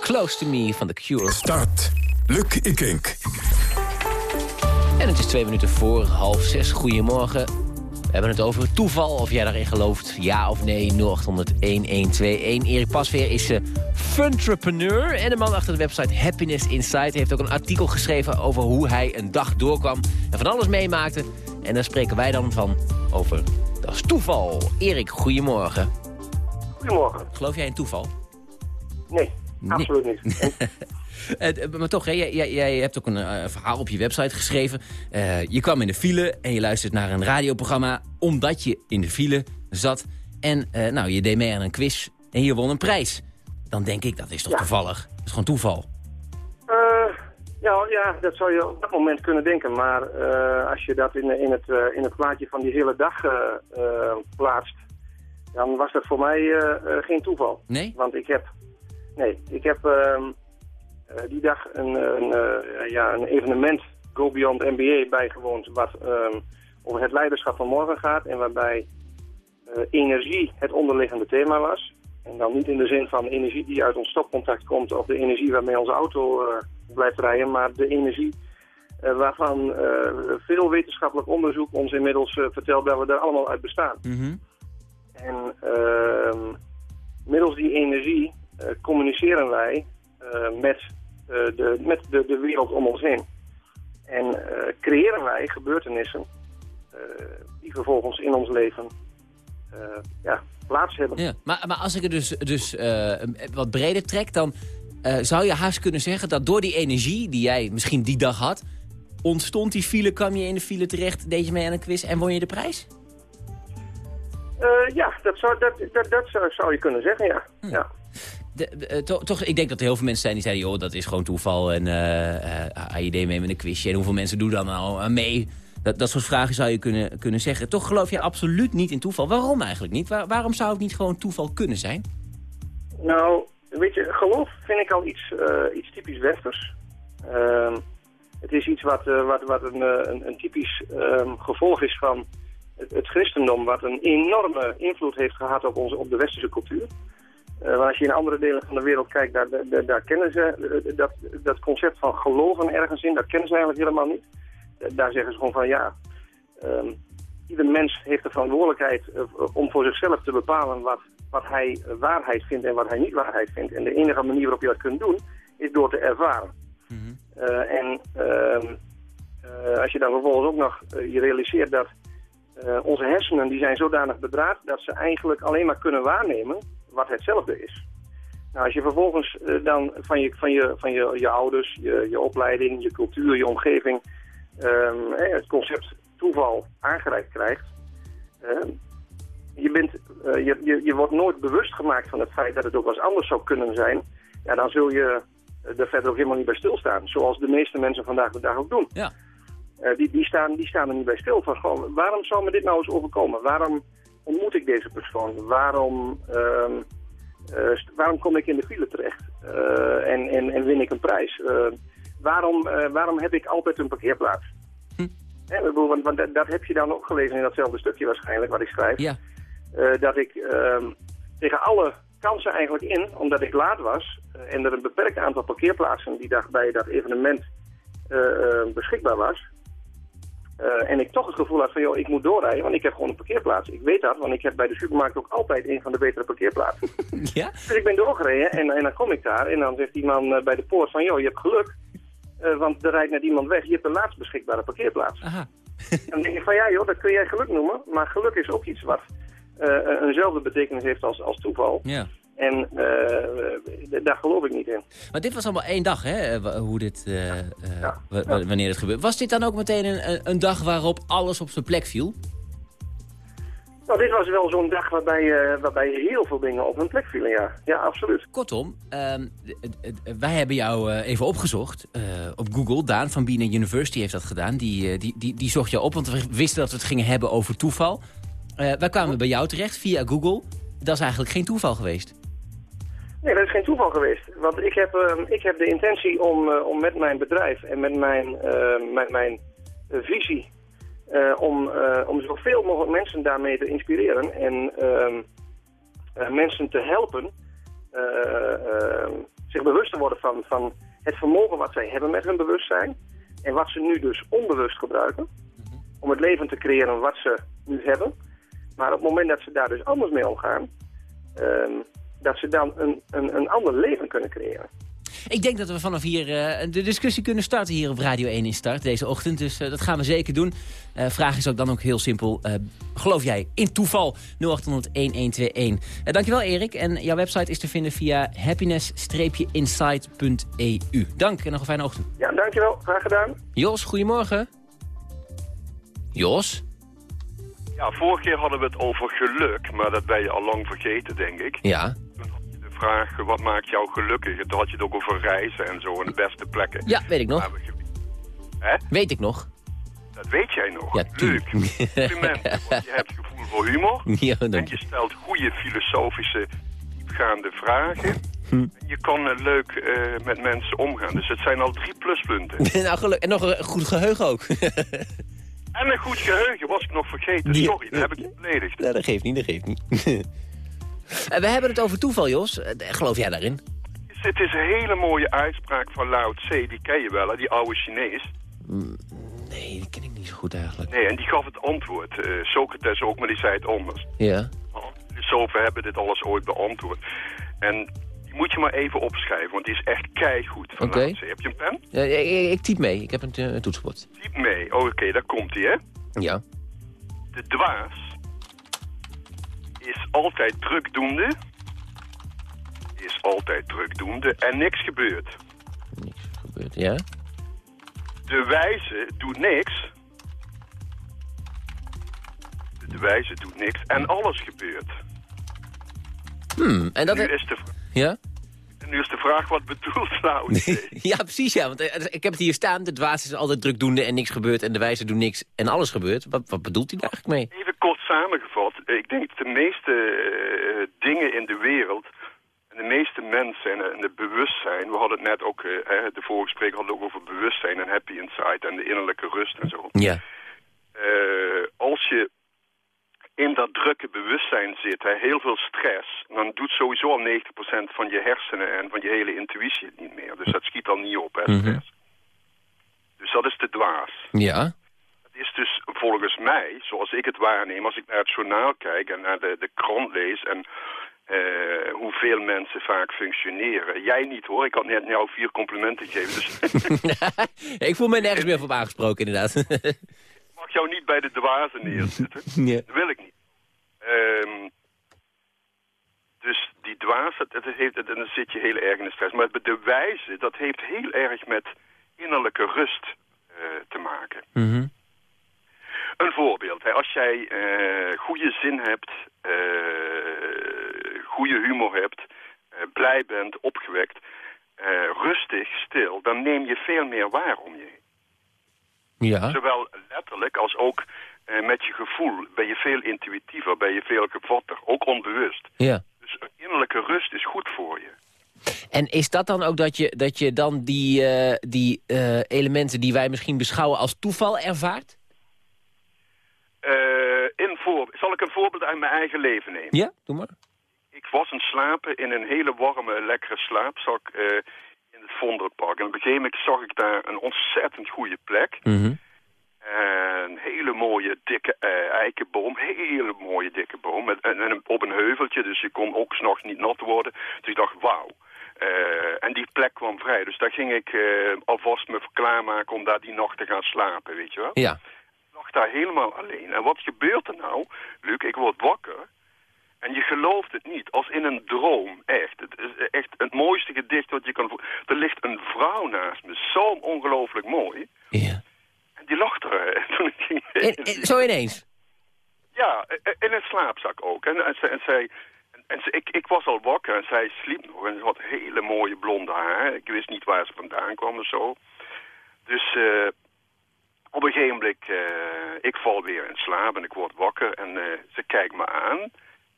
C: Close to me van The Cure.
B: Start. Luc Ikink.
C: En het is twee minuten voor half zes. Goedemorgen. We hebben het over toeval, of jij daarin gelooft. Ja of nee, 0800 1121. Erik Pasveer is uh, funtrepreneur. En de man achter de website Happiness Insight... heeft ook een artikel geschreven over hoe hij een dag doorkwam... en van alles meemaakte. En daar spreken wij dan van over... Dat is toeval. Erik, goedemorgen.
S: Goedemorgen.
C: Geloof jij in toeval?
S: Nee, absoluut niet.
C: Eh, maar toch, hè, jij, jij, hebt ook een eh, verhaal op je website geschreven. Eh, je kwam in de file en je luistert naar een radioprogramma... omdat je in de file zat. En nou, je deed mee aan een quiz en je won een prijs. Dan denk ik, dat is toch toevallig? Dat is gewoon toeval.
S: Ja, ja, dat zou je op dat moment kunnen denken. Maar als je dat in, in, het, in het plaatje van die hele dag plaatst... dan was dat voor mij geen toeval.
C: Nee?
S: Want ik heb, nee, ik heb ehm, eh, die dag een, een, eh, ja, een evenement Go Beyond MBA bijgewoond... wat ehm, over het leiderschap van morgen gaat... en waarbij eh, energie het onderliggende thema was. En dan niet in de zin van energie die uit ons stopcontact komt... of de energie waarmee onze auto blijft rijden... maar de energie waarvan veel wetenschappelijk onderzoek ons inmiddels vertelt... dat we er allemaal uit bestaan. En ehm, middels die energie communiceren wij eh, met, eh, de, met de, de wereld om ons heen. En eh, creëren wij gebeurtenissen eh, die vervolgens in ons leven eh, ja, plaats hebben.
C: Ja, maar, maar als ik het dus, dus eh, wat breder trek, dan eh, zou je haast kunnen zeggen dat door die energie die jij misschien die dag had, ontstond die file, kwam je in de file terecht, deed je mee aan een quiz en won je de prijs?
S: Eh, ja, dat zou, dat, dat, dat zou, zou je kunnen zeggen, ja. ja.
C: Eh, to- toch, ik denk dat er heel veel mensen zijn die zeiden... joh, dat is gewoon toeval en eh eh deed mee met een quizje... en hoeveel mensen doen dan nou mee? Dat, dat soort vragen zou je kunnen, kunnen zeggen. Toch geloof je absoluut niet in toeval. Waarom eigenlijk niet? Waar- waarom zou het niet gewoon toeval kunnen zijn?
S: Nou, weet je, geloof vind ik al iets, iets typisch westers. Ehm, het is iets wat, wat, wat een, een, een typisch ehm, gevolg is van het, het christendom... wat een enorme invloed heeft gehad op, onze, op de westerse cultuur. Eh, maar als je in andere delen van de wereld kijkt, daar, daar, daar kennen ze eh, dat, dat concept van geloven ergens in. Dat kennen ze eigenlijk helemaal niet. Eh, daar zeggen ze gewoon van ja, ehm, ieder mens heeft de verantwoordelijkheid eh, om voor zichzelf te bepalen wat, wat hij eh, waarheid vindt en wat hij niet waarheid vindt. En de enige manier waarop je dat kunt doen, is door te ervaren. Eh, en ehm, eh, als je dan vervolgens ook nog eh, je realiseert dat eh, onze hersenen die zijn zodanig bedraad dat ze eigenlijk alleen maar kunnen waarnemen wat hetzelfde is. Nou, als je vervolgens eh, dan van, je, van, je, van je, je ouders, je, je opleiding, je cultuur, je omgeving ehm, het concept toeval aangereikt krijgt... ehm, je, bent, eh, je, je, je wordt nooit bewust gemaakt van het feit dat het ook wel eens anders zou kunnen zijn... Ja, dan zul je er verder ook helemaal niet bij stilstaan. Zoals de meeste mensen vandaag de dag ook doen.
C: Ja.
S: Eh, die, die, staan, die staan er niet bij stil van gewoon, waarom zou me dit nou eens overkomen? Waarom ontmoet ik deze persoon? Waarom, ehm, eh, waarom kom ik in de file terecht? Eh, en, en, en win ik een prijs? Eh, waarom, waarom heb ik altijd een parkeerplaats? Bedoel, want, want dat, dat heb je dan ook gelezen in datzelfde stukje waarschijnlijk wat ik schrijf.
C: Ja.
S: Dat ik ehm, tegen alle kansen eigenlijk in, omdat ik laat was... en er een beperkt aantal parkeerplaatsen die dag bij dat evenement beschikbaar was... eh, en ik toch het gevoel had van, joh, ik moet doorrijden, want ik heb gewoon een parkeerplaats. Ik weet dat, want ik heb bij de supermarkt ook altijd een van de betere parkeerplaatsen.
C: Ja?
S: Dus ik ben doorgereden en, en dan kom ik daar en dan zegt die man eh, bij de poort van, joh, je hebt geluk. eh, want er rijdt net iemand weg, je hebt de laatst beschikbare parkeerplaats.
C: Aha.
S: dan denk ik van, ja joh, dat kun jij geluk noemen. Maar geluk is ook iets wat eenzelfde betekenis heeft als, als toeval.
C: Ja.
S: En eh, daar geloof ik niet in.
C: Maar dit was allemaal één dag, hè? wa- Hoe dit, eh, eh, wa- wa- wanneer het gebeurt. Was dit dan ook meteen een, een- dag waarop alles op zijn plek viel?
S: Nou, dit was wel zo'n dag waarbij, eh, waarbij heel veel dingen op hun plek vielen, ja. Ja, absoluut.
C: Kortom, ehm, wij hebben jou eh, even opgezocht eh, op Google. Daan van Bienen University heeft dat gedaan. Die, eh, die, die, die zocht jou op, want we wisten dat we het gingen hebben over toeval. Eh, wij kwamen bij jou terecht via Google. Dat is eigenlijk geen toeval geweest.
S: Nee, dat is geen toeval geweest. Want ik heb, eh, ik heb de intentie om, eh, om met mijn bedrijf en met mijn, eh, met mijn eh, visie... om, om zoveel mogelijk mensen daarmee te inspireren en ehm, eh, mensen te helpen zich bewust te worden van, van het vermogen wat zij hebben met hun bewustzijn en wat ze nu dus onbewust gebruiken om het leven te creëren wat ze nu hebben. Maar op het moment dat ze daar dus anders mee omgaan, ehm, dat ze dan een, een, een ander leven kunnen creëren.
C: Ik denk dat we vanaf hier eh, de discussie kunnen starten hier op Radio 1 in Start deze ochtend. Dus eh, dat gaan we zeker doen. Eh vraag is ook dan ook heel simpel. eh, geloof jij in toeval? 0800-1121. Eh, dankjewel Erik. En jouw website is te vinden via happiness-insight.eu. Dank en nog een fijne ochtend.
S: Ja, dankjewel. Graag gedaan.
C: Jos, goedemorgen. Jos?
T: Ja, vorige keer hadden we het over geluk, maar dat ben je al lang vergeten, denk ik.
C: Ja.
T: Vraag, wat maakt jou gelukkig? Toen had je het ook over reizen en zo, en de beste plekken.
C: Ja, weet ik nog.
T: Maar Hè?
C: Weet ik nog.
T: Dat weet jij nog.
C: Ja,
T: Leuk. want je hebt gevoel voor humor.
C: Ja,
T: en je stelt goede filosofische, diepgaande vragen.
C: Hm.
T: En je kan eh, leuk eh, met mensen omgaan. Dus het zijn al drie pluspunten.
C: nou, geluk. En nog een goed geheugen ook.
T: En een goed geheugen was ik nog vergeten. Sorry, daar heb ik je beledigd.
C: Nou, dat geeft niet, dat geeft niet. En we hebben het over toeval, Jos. Eh, Geloof jij daarin?
T: Het is een hele mooie uitspraak van Lao Tse, die ken je wel, hè, die oude Chinees.
C: Nee, die ken ik niet zo goed eigenlijk.
T: Nee, en die gaf het antwoord. Eh, Socrates ook, maar die zei het anders.
C: Ja.
T: Filosofen hebben dit alles ooit beantwoord. En die moet je maar even opschrijven, want die is echt keigoed van Tse. Heb je een pen?
C: Ja, ik, ik typ mee. Ik heb een, eh, een toetsenbord.
T: Typ mee. Oh, Oké, daar komt hij, hè.
C: Ja.
T: De dwaas is altijd drukdoende. Is altijd drukdoende en niks gebeurt.
C: Gebeurt, ja.
T: De wijze doet niks. De wijze doet niks en alles gebeurt.
C: Hmm, en dat...
T: nu, is de,
C: Ja?
T: en nu is de vraag, wat bedoelt nou?
C: ja, precies, ja. Want eh, ik heb het hier staan. De dwaas is altijd drukdoende en niks gebeurt. En de wijze doet niks en alles gebeurt. Wat, wat bedoelt hij daar eigenlijk mee?
T: Samengevat. eh, Ik denk dat de meeste eh, dingen in de wereld... en de meeste mensen en, het bewustzijn... we hadden het net ook, eh, hè, de vorige spreker had het ook over bewustzijn en happy inside... en de innerlijke rust en zo.
C: Ja.
T: Eh, als je in dat drukke bewustzijn zit, hè, heel veel stress... dan doet sowieso al 90% van je hersenen en van je hele intuïtie het niet meer. Dus dat schiet al niet op, hè, stress. Dus dat is de dwaas.
C: Ja.
T: Is dus volgens mij, zoals ik het waarneem, als ik naar het journaal kijk en naar de, de krant lees en eh, hoeveel mensen vaak functioneren. Jij niet hoor, ik had net jou vier complimenten gegeven, dus
C: ik voel me nergens meer op aangesproken, inderdaad.
T: ik mag jou niet bij de dwazen neerzetten.
C: ja.
T: Dat wil ik niet. Ehm, dus die dwaas, dat, heeft, en dan zit je heel erg in de stress. Maar de wijze, dat heeft heel erg met innerlijke rust eh, te maken.
C: Mhm.
T: Een voorbeeld. Hè. Als jij eh, goede zin hebt, eh, goede humor hebt, eh, blij bent, opgewekt, rustig, stil, dan neem je veel meer waar om je heen.
C: Ja.
T: Zowel letterlijk als ook met je gevoel ben je veel intuïtiever, ben je veel gevatter, ook onbewust.
C: Ja.
T: Dus innerlijke rust is goed voor je.
C: En is dat dan ook dat je, dat je dan die, die elementen die wij misschien beschouwen als toeval ervaart?
T: Eh, in voor... Zal ik een voorbeeld uit mijn eigen leven nemen?
C: Ja, doe maar.
T: Ik was aan het slapen in een hele warme, lekkere slaapzak eh, in het Vondelpark. En op een gegeven moment zag ik daar een ontzettend goede plek.
C: Mhm.
T: Een hele mooie, dikke eikenboom. Hele mooie, dikke boom. Met, en, en op een heuveltje, dus je kon ook s'nachts niet nat worden. Dus ik dacht, wauw. En die plek kwam vrij. Dus daar ging ik alvast me klaarmaken om daar die nacht te gaan slapen, weet je wel.
C: Ja.
T: Lag daar helemaal alleen. En wat gebeurt er nou? Luc, ik word wakker. En je gelooft het niet, als in een droom, echt. Het is echt het mooiste gedicht wat je kan Er ligt een vrouw naast me, zo ongelooflijk mooi.
C: Ja.
T: En die lacht er toen ik ging
C: zo ineens?
T: Ja, in een slaapzak ook. En, en, zij- en zij... En, ze- ik, ik was al wakker en zij sliep nog. En ze had hele mooie blonde haar. Ik wist niet waar ze vandaan kwam of zo. Dus eh, op een gegeven moment, eh, ik val weer in slaap en ik word wakker. En eh, ze kijkt me aan.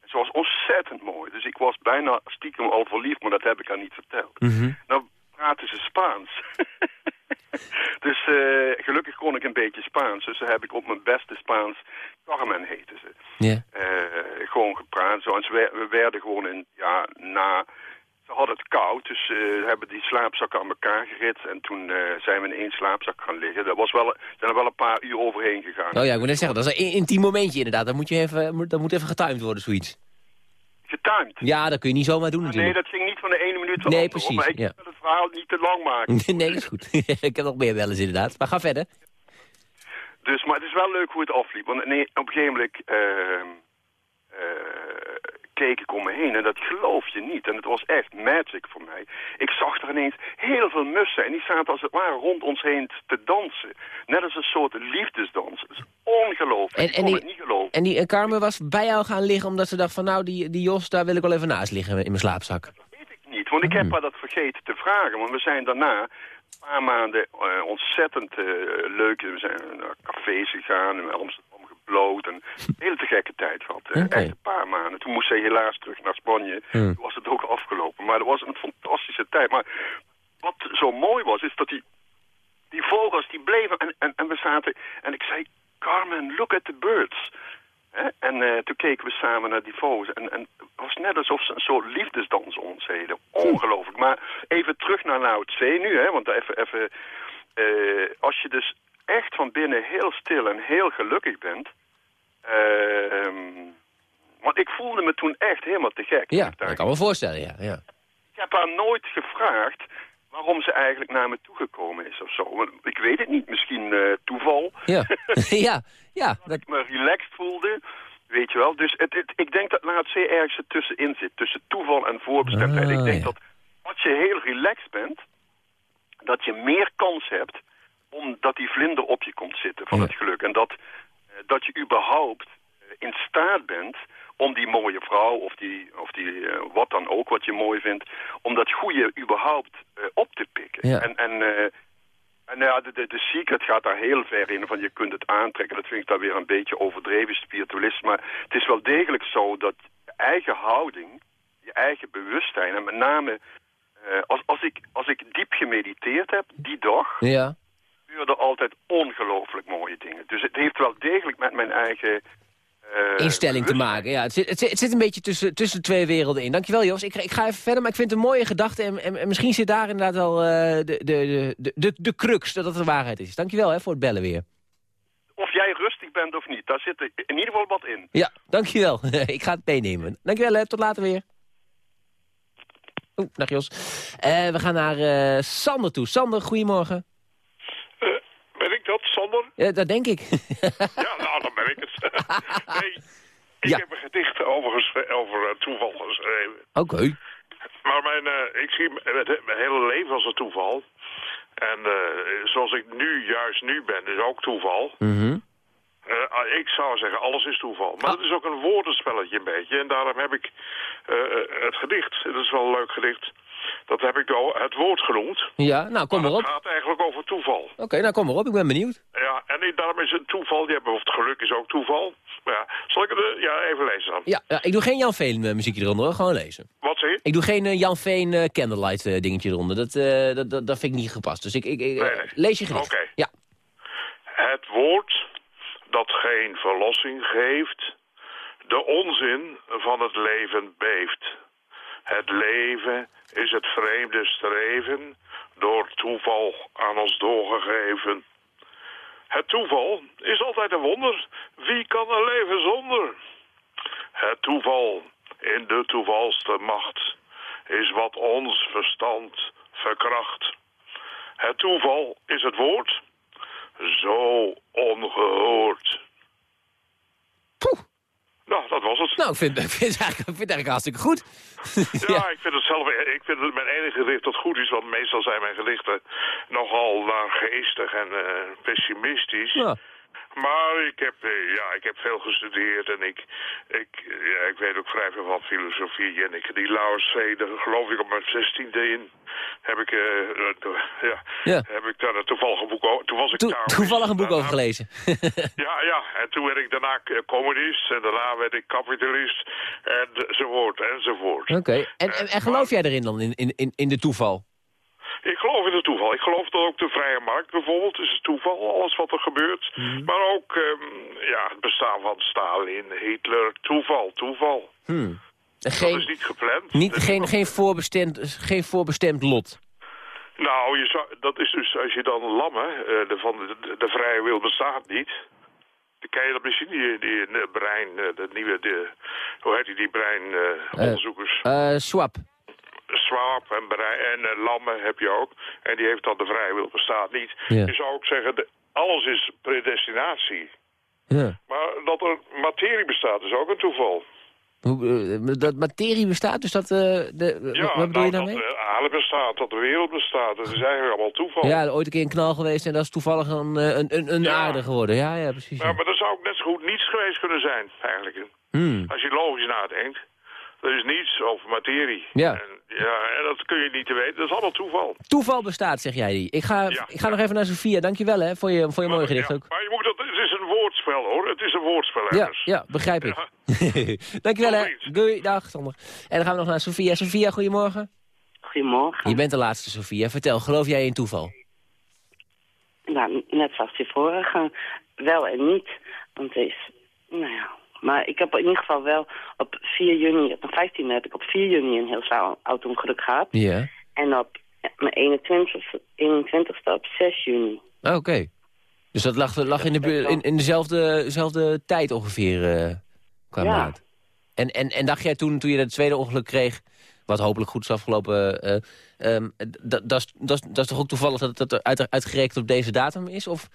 T: Ze was ontzettend mooi. Dus ik was bijna stiekem al verliefd, maar dat heb ik haar niet verteld. Nou praten ze Spaans. dus eh, gelukkig kon ik een beetje Spaans. Dus dan heb ik op mijn beste Spaans, Carmen heette ze. Gewoon gepraat. Zo. En ze we werden gewoon in, ja, na... Hadden het koud, dus eh, hebben die slaapzakken aan elkaar geritst. En toen eh, zijn we in één slaapzak gaan liggen. Dat was wel, zijn er wel een paar uur overheen gegaan.
C: Oh ja, ik moet net zeggen, dat is een intiem momentje inderdaad. Dat moet, je even, dat moet even getimed worden, zoiets.
T: Getimed?
C: Ja, dat kun je niet zomaar doen
T: Nee,
C: natuurlijk.
T: dat ging niet van de ene minuut tot de
C: Nee,
T: andere.
C: precies,
T: Maar ik
C: ja.
T: wil het verhaal niet te lang maken.
C: nee, dat is goed. ik heb nog meer wel eens inderdaad. Maar ga verder.
T: Dus, maar het is wel leuk hoe het afliep. Want nee, op een gegeven moment ehm, eh, keek ik om me heen en dat geloof je niet. En het was echt magic voor mij. Ik zag er ineens heel veel mussen en die zaten als het ware rond ons heen te dansen. Net als een soort liefdesdans. Dat is ongelooflijk.
C: En,
T: ik
C: en,
T: kon het
C: die,
T: niet geloven.
C: en die en Carmen was bij jou gaan liggen omdat ze dacht van... nou, die, die Jos, daar wil ik wel even naast liggen in mijn slaapzak.
T: niet, want ik heb
C: Hmm.
T: haar dat vergeten te vragen. Want we zijn daarna een paar maanden eh, ontzettend eh, leuk. We zijn naar cafés gegaan in Amsterdam gebloot. En een hele te gekke tijd gehad. eh,
C: Oké.
T: Echt een paar maanden. Toen moest zij helaas terug naar Spanje. Toen was het ook afgelopen. Maar dat was een fantastische tijd. Maar wat zo mooi was, is dat die, die vogels die bleven. En, en, en we zaten... En ik zei, Carmen, look at the birds. En eh, toen keken we samen naar die vogels. En, en het was net alsof ze een soort liefdesdans ons deden. Ongelooflijk. Maar even terug naar Lao Tse nu. Hè? Want even, even, eh, als je dus echt van binnen heel stil en heel gelukkig bent... ehm, want ik voelde me toen echt helemaal te gek.
C: Ja, dat kan me voorstellen, ja. ja.
T: Ik heb haar nooit gevraagd waarom ze eigenlijk naar me toegekomen is of zo. Ik weet het niet, misschien eh, toeval.
C: Ja, ja, ja. Dat...
T: ik me relaxed voelde, weet je wel. Dus het, het- ik denk dat Laat C ergens ertussenin zit, tussen toeval en voorbestemdheid.
C: Ah,
T: ik denk
C: ja.
T: dat als je heel relaxed bent, dat je meer kans hebt omdat die vlinder op je komt zitten van het geluk. En dat, eh, dat je überhaupt eh, in staat bent om die mooie vrouw of die, of die eh, wat dan ook wat je mooi vindt, om dat goede überhaupt op te pikken.
C: Ja.
T: En, en, en ja, de, de, de secret gaat daar heel ver in, van je kunt het aantrekken. Dat vind ik dan weer een beetje overdreven spiritualisme. Maar het is wel degelijk zo dat je eigen houding, je eigen bewustzijn... en met name als, als, ik, als ik diep gemediteerd heb, die dag...
C: Ja.
T: Gebeuren er altijd ongelooflijk mooie dingen. Dus het heeft wel degelijk met mijn eigen... eh,
C: Instelling te maken, ja. Het zit, het zit, het zit een beetje tussen, tussen twee werelden in. Dankjewel, Jos. Ik, ik ga even verder, maar ik vind het een mooie gedachte. En, en, en misschien zit daar inderdaad wel eh, de, de, de, de, de, crux, dat het de waarheid is. Dankjewel hè, voor het bellen weer.
T: Of jij rustig bent of niet, daar zit in ieder geval wat in.
C: Ja, dankjewel. ik ga het meenemen. Dankjewel hè, tot later weer. Oeh, dag Jos. Eh, we gaan naar Sander toe. Sander, goedemorgen.
U: Ik dat, Sander?
C: Ja, dat denk ik.
U: Ja, nou, dan ben ik het. nee, ik
C: Ja.
U: heb een gedicht over, over eh, toeval geschreven.
C: Oké.
U: Maar mijn, eh, ik zie mijn hele leven als een toeval. En eh, zoals ik nu, juist nu ben, is ook toeval.
C: Mhm.
U: Eh, ik zou zeggen, alles is toeval. Maar het is ook een woordenspelletje een beetje. En daarom heb ik het gedicht, het is wel een leuk gedicht... dat heb ik de- het woord genoemd.
C: Ja, nou kom
U: maar
C: maar
U: het
C: op.
U: gaat eigenlijk over toeval.
C: Oké, nou kom maar op, ik ben benieuwd.
U: Ja, en daarom is het toeval, ja, bijvoorbeeld geluk is ook toeval. Maar ja, zal ik het eh, ja, even lezen dan?
C: Ja, ja ik doe geen Jan Veen eh, muziekje eronder, hoor. gewoon lezen.
U: Wat zeg je?
C: Ik doe geen eh, Jan Veen candlelight dingetje eronder. Dat, dat, dat, dat vind ik niet gepast. Dus ik, ik, ik, lees je gedicht.
U: Oké.
C: Ja.
U: Het woord dat geen verlossing geeft, de onzin van het leven beeft. Het leven is het vreemde streven, door toeval aan ons doorgegeven. Het toeval is altijd een wonder, wie kan er leven zonder? Het toeval in de toevalste macht is wat ons verstand verkracht. Het toeval is het woord, zo ongehoord. Nou, dat was het.
C: Nou, ik vind, ik vind, het eigenlijk, ik vind het eigenlijk hartstikke goed.
U: Ja, ik vind het zelf, ik vind het mijn enige gedicht dat goed is, want meestal zijn mijn gedichten nogal naargeestig en eh, pessimistisch.
C: Ja.
U: Maar ik heb, eh, ja, ik heb veel gestudeerd en ik, ik, ja, ik weet ook vrij veel van filosofie. En ik, die daar geloof ik op mijn zestiende in, heb ik, eh, eh, ja,
C: Ja.
U: heb ik daar een toevallig boek over. Toen was ik Taoïst.
C: toevallig een boek
U: Daarna-
C: over gelezen.
U: ja, ja, en toen werd ik daarna communist en daarna werd ik kapitalist enzovoort enzovoort.
C: Oké, en, en, en geloof jij erin dan, in, in, in de toeval?
U: Ik geloof in het toeval. Ik geloof dat ook de vrije markt bijvoorbeeld is het toeval, alles wat er gebeurt.
C: Mhm.
U: Maar ook ehm, ja, het bestaan van Stalin, Hitler, toeval, toeval.
C: Hmm.
U: Dat
C: Geen,
U: is niet gepland.
C: niet,
U: Dat
C: geen, geen, voorbestemd, geen voorbestemd lot.
U: Nou, je zou, dat is dus als je dan lammen, eh, de, van de, vrije wil bestaat niet. Dan ken je dat misschien, die, die eh, brein, eh, de nieuwe, de, hoe heet die, die breinonderzoekers.
C: Eh swap.
U: Swaap en, en eh, lammen heb je ook. En die heeft dan de vrije wil bestaat niet.
C: Ja.
U: Je zou ook zeggen, de, alles is predestinatie.
C: Ja.
U: Maar dat er materie bestaat is ook een toeval.
C: Hoe, eh, dat materie bestaat, dus dat... eh, de,
U: Ja,
C: wat bedoel je
U: nou,
C: daarmee?
U: dat de aarde bestaat, dat de wereld bestaat. Dat is eigenlijk allemaal toeval.
C: Ja, ooit een keer een knal geweest en dat is toevallig een, een, een, een
U: Ja.
C: aarde geworden. Ja, ja, precies.
U: Ja, maar dat zou ook net zo goed niets geweest kunnen zijn, eigenlijk.
C: Hmm.
U: Als je logisch nadenkt. Er is niets over materie.
C: Ja.
U: En, ja, en dat kun je niet te weten. Dat is allemaal toeval.
C: Toeval bestaat, zeg jij die. Ik ga, ik ga nog even naar Sofia. Dankjewel hè, voor je, voor je mooie gedicht ook.
U: Maar je moet dat, het is een woordspel, hoor. Het is een woordspel,
C: Ja,
U: ergens.
C: ja, begrijp ik. Dankjewel hè. Doei, dag Sander. En dan gaan we nog naar Sofia. Sofia, goedemorgen.
V: Goedemorgen.
C: Je bent de laatste, Sofia. Vertel, geloof jij in toeval?
V: Nou, net zoals die vorige. Wel en niet. Want het is, nou ja. Maar ik heb in ieder geval wel op 4 juni, op mijn 15 heb ik op 4 juni een heel zwaar auto-ongeluk gehad.
C: Ja.
V: En op mijn 21, 21ste op 6 juni.
C: Oké. Dus dat lag, lag in, de, in, in dezelfde, dezelfde tijd ongeveer, eh qua
V: Ja.
C: maand. En, en, en dacht jij toen, toen je dat tweede ongeluk kreeg, wat hopelijk goed is afgelopen, eh, ehm, dat is toch ook toevallig dat het uit, uitgerekend op deze datum is? Of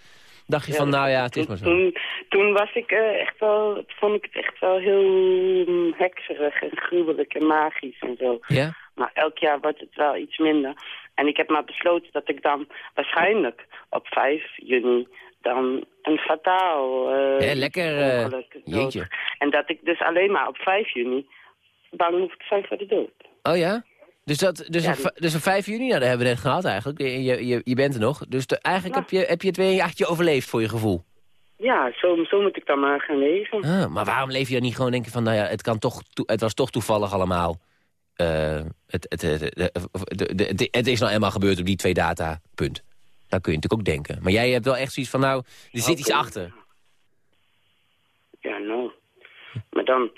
C: dacht je van, nou ja, het is maar zo?
V: Toen, toen was ik eh, echt wel, vond ik het echt wel heel mm, hekserig en gruwelijk en magisch en zo.
C: Ja?
V: Maar elk jaar wordt het wel iets minder. En ik heb maar besloten dat ik dan waarschijnlijk op 5 juni dan een fataal eh,
C: Ja, lekker, eh, jeetje.
V: En dat ik dus alleen maar op 5 juni bang hoef te zijn voor de dood.
C: Oh ja? Dus, dat, dus,
V: Ja,
C: op, dus op 5 juni, nou, dat hebben we net gehad eigenlijk. Je, je, bent er nog. Dus de- eigenlijk heb, je, heb je het weer een jaartje overleefd voor je gevoel.
V: Ja, zo, zo moet ik dan maar gaan leven.
C: Ah, maar waarom leef je dan niet gewoon denken van, nou ja, het, kan toch het was toch toevallig allemaal. Eh, het, het, het, het, is nou eenmaal gebeurd op die twee data, punt. Dat kun je natuurlijk ook denken. Maar jij hebt wel echt zoiets van, nou, er zit iets achter.
V: Ja, nou. Maar dan,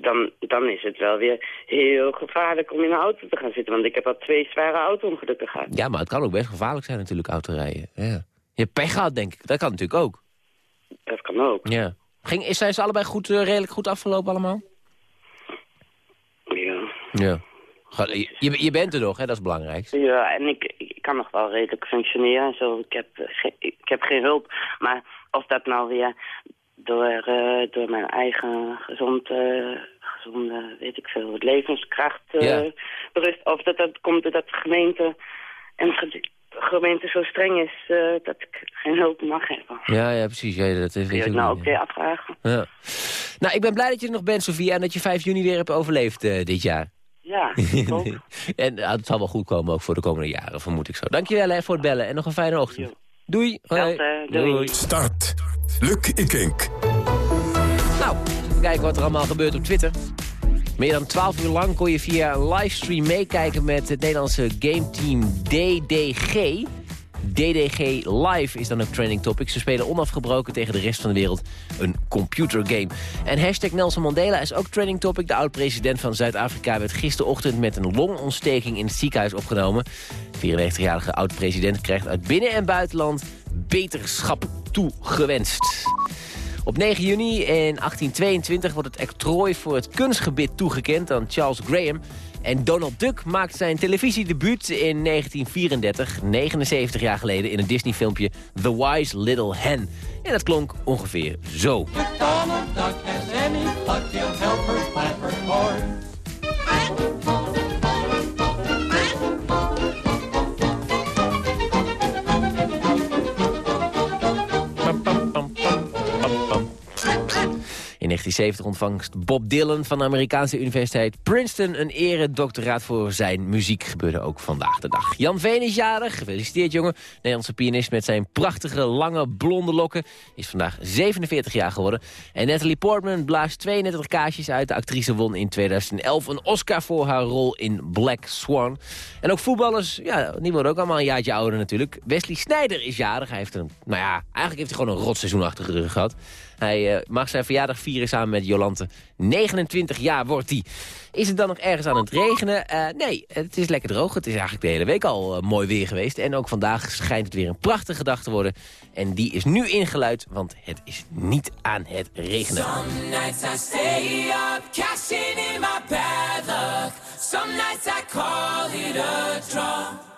V: dan, dan is het wel weer heel gevaarlijk om in een auto te gaan zitten. Want ik heb al twee zware auto-ongelukken gehad.
C: Ja, maar het kan ook best gevaarlijk zijn natuurlijk, autorijden. Ja. Je hebt pech gehad, denk ik. Dat kan natuurlijk ook.
V: Dat kan ook.
C: Ja. Ging, is- zijn ze allebei goed, eh, redelijk goed afgelopen allemaal?
V: Ja.
C: Ja. Je, bent er nog, hè? dat is belangrijk.
V: Ja, en ik, ik kan nog wel redelijk functioneren en zo. Ik heb, eh, ik heb geen hulp. Maar of dat nou weer door, eh, door mijn eigen gezonde, gezonde, weet ik veel, levenskracht
C: Ja.
V: berust. Of dat dat komt doordat de gemeente en ge- gemeente zo streng is eh, dat ik geen hulp mag hebben.
C: Ja, ja, precies. Ja, dat weet
V: Kun je nou ook weer afvragen?
C: Ja. Nou, ik ben blij dat je er nog bent, Sofia, en dat je 5 juni weer hebt overleefd dit jaar.
V: Ja, ook.
C: en ja, het zal wel goed komen ook voor de komende jaren, vermoed ik zo. Dankjewel hè, voor het bellen en nog een fijne ochtend. Doei. Hoi.
V: Hetzelfde, doei.
B: Start. Luc Ikink.
C: Nou, even kijken wat er allemaal gebeurt op Twitter. Meer dan 12 uur lang kon je via een livestream meekijken met het Nederlandse gameteam DDG. DDG Live is dan ook trending topic. Ze spelen onafgebroken tegen de rest van de wereld een computergame. En hashtag Nelson Mandela is ook trending topic. De oud-president van Zuid-Afrika werd gisterochtend met een longontsteking in het ziekenhuis opgenomen. De 94-jarige oud-president krijgt uit binnen- en buitenland beterschap toegewenst. Op 9 juni in 1822 wordt het octrooi voor het kunstgebit toegekend aan Charles Graham. En Donald Duck maakt zijn televisiedebuut in 1934, 79 jaar geleden, in een Disney-filmpje The Wise Little Hen. En dat klonk ongeveer zo.
W: Donald Duck has any luck, he'll help her her.
C: 1970 ontvangt Bob Dylan van de Amerikaanse universiteit Princeton... een eredoctoraat voor zijn muziek. Gebeurde ook vandaag de dag. Jan Veen is jarig. Gefeliciteerd, jongen. Nederlandse pianist met zijn prachtige, lange, blonde lokken... is vandaag 47 jaar geworden. En Natalie Portman blaast 32 kaarsjes uit. De actrice won in 2011 een Oscar voor haar rol in Black Swan. En ook voetballers, ja, die worden ook allemaal een jaartje ouder natuurlijk. Wesley Sneijder is jarig. Hij heeft een, nou ja, eigenlijk heeft hij gewoon een rotseizoen achter de rug gehad. Hij eh, mag zijn verjaardag vieren samen met Jolante. 29 jaar wordt hij. Is het dan nog ergens aan het regenen? Eh, nee, het is lekker droog. Het is eigenlijk de hele week al eh, mooi weer geweest. En ook vandaag schijnt het weer een prachtige dag te worden. En die is nu ingeluid, want het is niet aan het regenen.
W: Some nights I stay up, cashing in my bad. Some nights I call it a draw.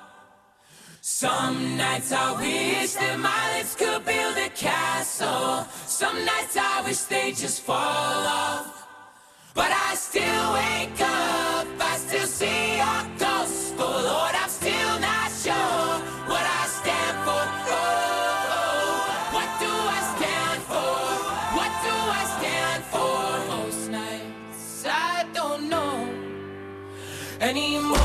W: Some nights I wish that my lips could build a castle. Some nights I wish they just fall off. But I still wake up, I still see your ghost. Oh Lord, I'm still not sure what I stand for. Oh, what do I stand for? What do I stand for? Most nights I don't know anymore.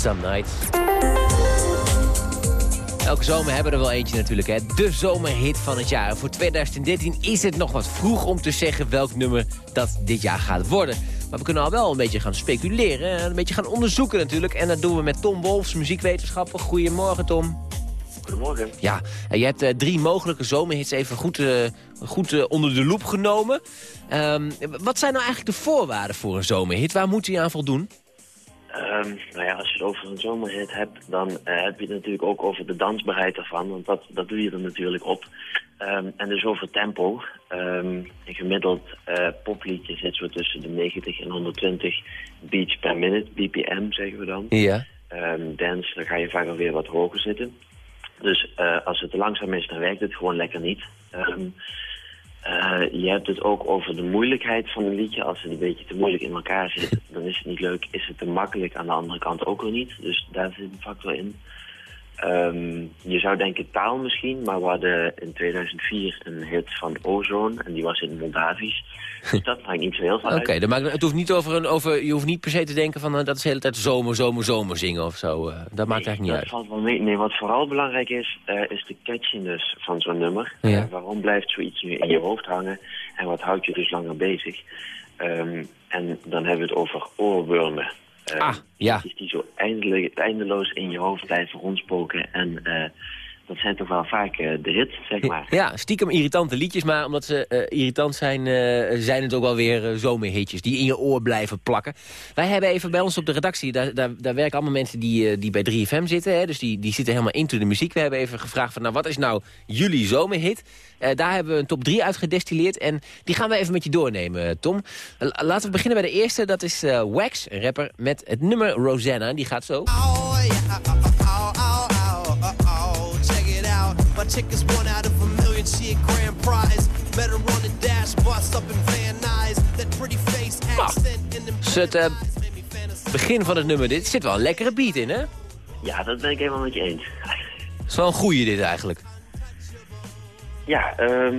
W: Some Nights.
C: Elke zomer hebben we er wel eentje natuurlijk, hè. De zomerhit van het jaar. Voor 2013 is het nog wat vroeg om te zeggen welk nummer dat dit jaar gaat worden. Maar we kunnen al wel een beetje gaan speculeren en een beetje gaan onderzoeken natuurlijk. En dat doen we met Tom Wolfs, muziekwetenschapper. Goedemorgen, Tom.
X: Goedemorgen.
C: Ja, je hebt eh, drie mogelijke zomerhits even goed, eh, goed eh, onder de loep genomen. Ehm, wat zijn nou eigenlijk de voorwaarden voor een zomerhit? Waar moet hij aan voldoen?
X: Ehm, nou ja, als je het over een zomerhit hebt, dan eh, heb je het natuurlijk ook over de dansbaarheid ervan. Want dat, dat doe je er natuurlijk op. Ehm, en dus over tempo. Ehm, een gemiddeld eh, popliedje zit zo tussen de 90 en 120 beats per minute, BPM zeggen we dan.
C: Ja.
X: Dance, dan ga je vaak alweer wat hoger zitten. Dus eh, als het te langzaam is, dan werkt het gewoon lekker niet. Eh, je hebt het ook over de moeilijkheid van een liedje. Als het een beetje te moeilijk in elkaar zit, dan is het niet leuk. Is het te makkelijk aan de andere kant ook weer niet. Dus daar zit een factor in. Ehm, je zou denken taal misschien, maar we hadden in 2004 een hit van Ozone en die was in Moldavisch. Dus dat maakt niet zo heel veel
C: Oké, het hoeft niet over een, over, je hoeft niet per se te denken van eh, dat is de hele tijd zomer, zomer, zomer zingen of zo. eh, dat maakt eigenlijk niet
X: Dat
C: uit.
X: valt wel mee. Nee, wat vooral belangrijk is, eh, is de catchiness van zo'n nummer.
C: Ja.
X: Waarom blijft zoiets nu in je hoofd hangen en wat houdt je dus langer bezig? Ehm, en dan hebben we het over oorwormen. Eh,
C: Ah, ja.
X: Die zo eindelijk, eindeloos in je hoofd blijven rondspoken. En dat zijn toch wel vaak eh, de hits, zeg maar.
C: Ja, stiekem irritante liedjes, maar omdat ze eh, irritant zijn, eh, zijn het ook wel weer zomerhitjes die in je oor blijven plakken. Wij hebben even bij ons op de redactie, daar, daar, daar werken allemaal mensen die, eh, die bij 3FM zitten, hè, dus die, die zitten helemaal into de muziek. We hebben even gevraagd van, nou, wat is nou jullie zomerhit? Eh, daar hebben we een top 3 uitgedestilleerd en die gaan we even met je doornemen, Tom. Laten we beginnen bij de eerste, dat is eh, Wax, een rapper, met het nummer Rosanna. Die gaat zo.
Y: Oh, chick is one out of a million, she a grand prize. Met her on the dash, bust up in Van Nuys. That pretty face accent in them
C: Dus het eh, begin van het nummer, dit zit wel een lekkere beat in, hè?
X: Ja, dat ben ik helemaal met je eens.
C: Het is wel een goeie dit eigenlijk.
X: Ja, ehm,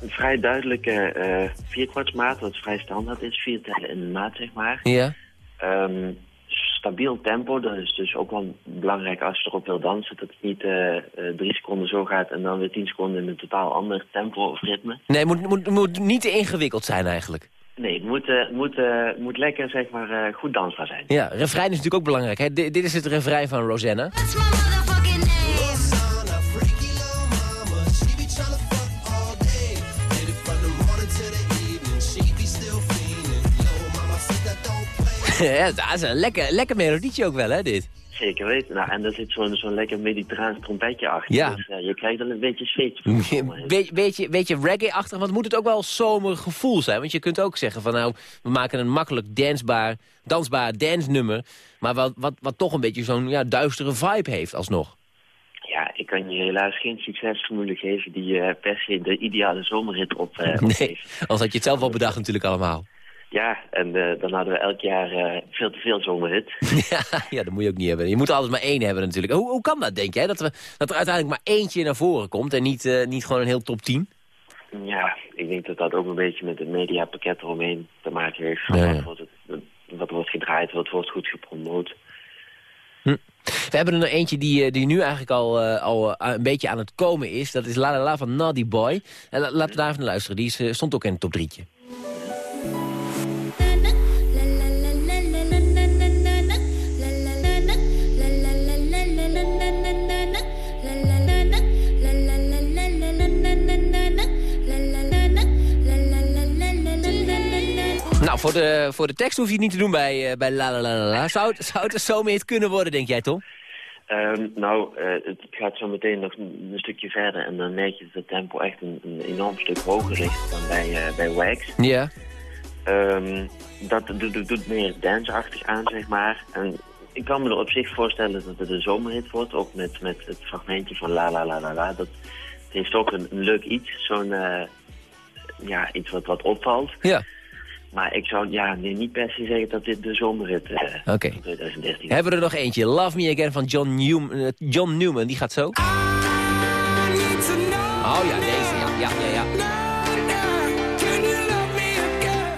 X: een vrij duidelijke eh vierkwartsmaat, wat vrij standaard is. Vier tellen in de maat, zeg maar.
C: Ja.
X: Ehm, stabiel tempo, dat is dus ook wel belangrijk als je erop wil dansen. Dat het niet eh, eh, drie seconden zo gaat en dan weer tien seconden in een totaal ander tempo of ritme.
C: Nee, het moet, moet, moet niet te ingewikkeld zijn eigenlijk.
X: Nee, het moet, eh, moet, eh, moet lekker, zeg maar, eh, goed dansbaar zijn.
C: Ja, refrein is natuurlijk ook belangrijk. Hè? Dit, dit is het refrein van Rosanna.
Y: Rosanna,
C: ja, dat is een lekker, lekker melodietje ook wel, hè, dit.
X: Zeker weten. Nou, en er zit zo'n zo'n lekker mediterraans trompetje achter.
C: Ja.
X: Dus je krijgt dan een beetje zweetje van.
C: Beetje, beetje, beetje reggae-achtig, want moet het ook wel zomerig gevoel zijn? Want je kunt ook zeggen van nou, we maken een makkelijk dansbaar, dansbaar dance-nummer... maar wat, wat, wat toch een beetje zo'n ja, duistere vibe heeft alsnog.
X: Ja, ik kan je helaas geen succesformule geven die eh, per se de ideale zomerhit op, eh,
C: Nee,
X: opgeeft.
C: anders had je het zelf wel bedacht natuurlijk allemaal.
X: Ja, en eh, dan hadden we elk jaar eh, veel te veel zomerhit.
C: ja, ja, dat moet je ook niet hebben. Je moet altijd maar één hebben natuurlijk. Hoe, hoe kan dat, denk jij? Dat, we, dat er uiteindelijk maar eentje naar voren komt en niet, eh, niet gewoon een heel top 10?
X: Ja, ik denk dat dat ook een beetje met het mediapakket eromheen te maken heeft. Van
C: Ja.
X: Wat, wordt het, wat wordt gedraaid, wat wordt goed gepromoot.
C: We hebben er nog eentje die, die nu eigenlijk al, al een beetje aan het komen is. Dat is La La La van Naughty Boy. En la- laten we daar even naar luisteren. Die is, stond ook in het top drietje. Nou, voor de, voor de tekst hoef je het niet te doen bij, eh, bij La La La La. Zou, het- zou het een zomerhit kunnen worden, denk jij, Tom?
X: Ehm, nou, eh, het gaat zo meteen nog een, een stukje verder en dan merk je dat het tempo echt een, een enorm stuk hoger ligt dan bij, eh, bij Wax.
C: Ja.
X: Ehm, dat doet, meer danceachtig aan, zeg maar. En ik kan me er op zich voorstellen dat het een zomerhit wordt, ook met, met het fragmentje van La La La La La. Dat heeft ook een, een leuk iets, zo'n, ja, iets wat, wat opvalt.
C: Ja.
X: Maar ik zou ja, nee, niet per se zeggen dat dit de zomerhit eh
C: Oké.
X: van 2013
C: Hebben we er nog eentje. Love Me Again van John, Newman, eh, John Newman. Die gaat zo. Oh ja, deze. Ja, ja, ja. ja.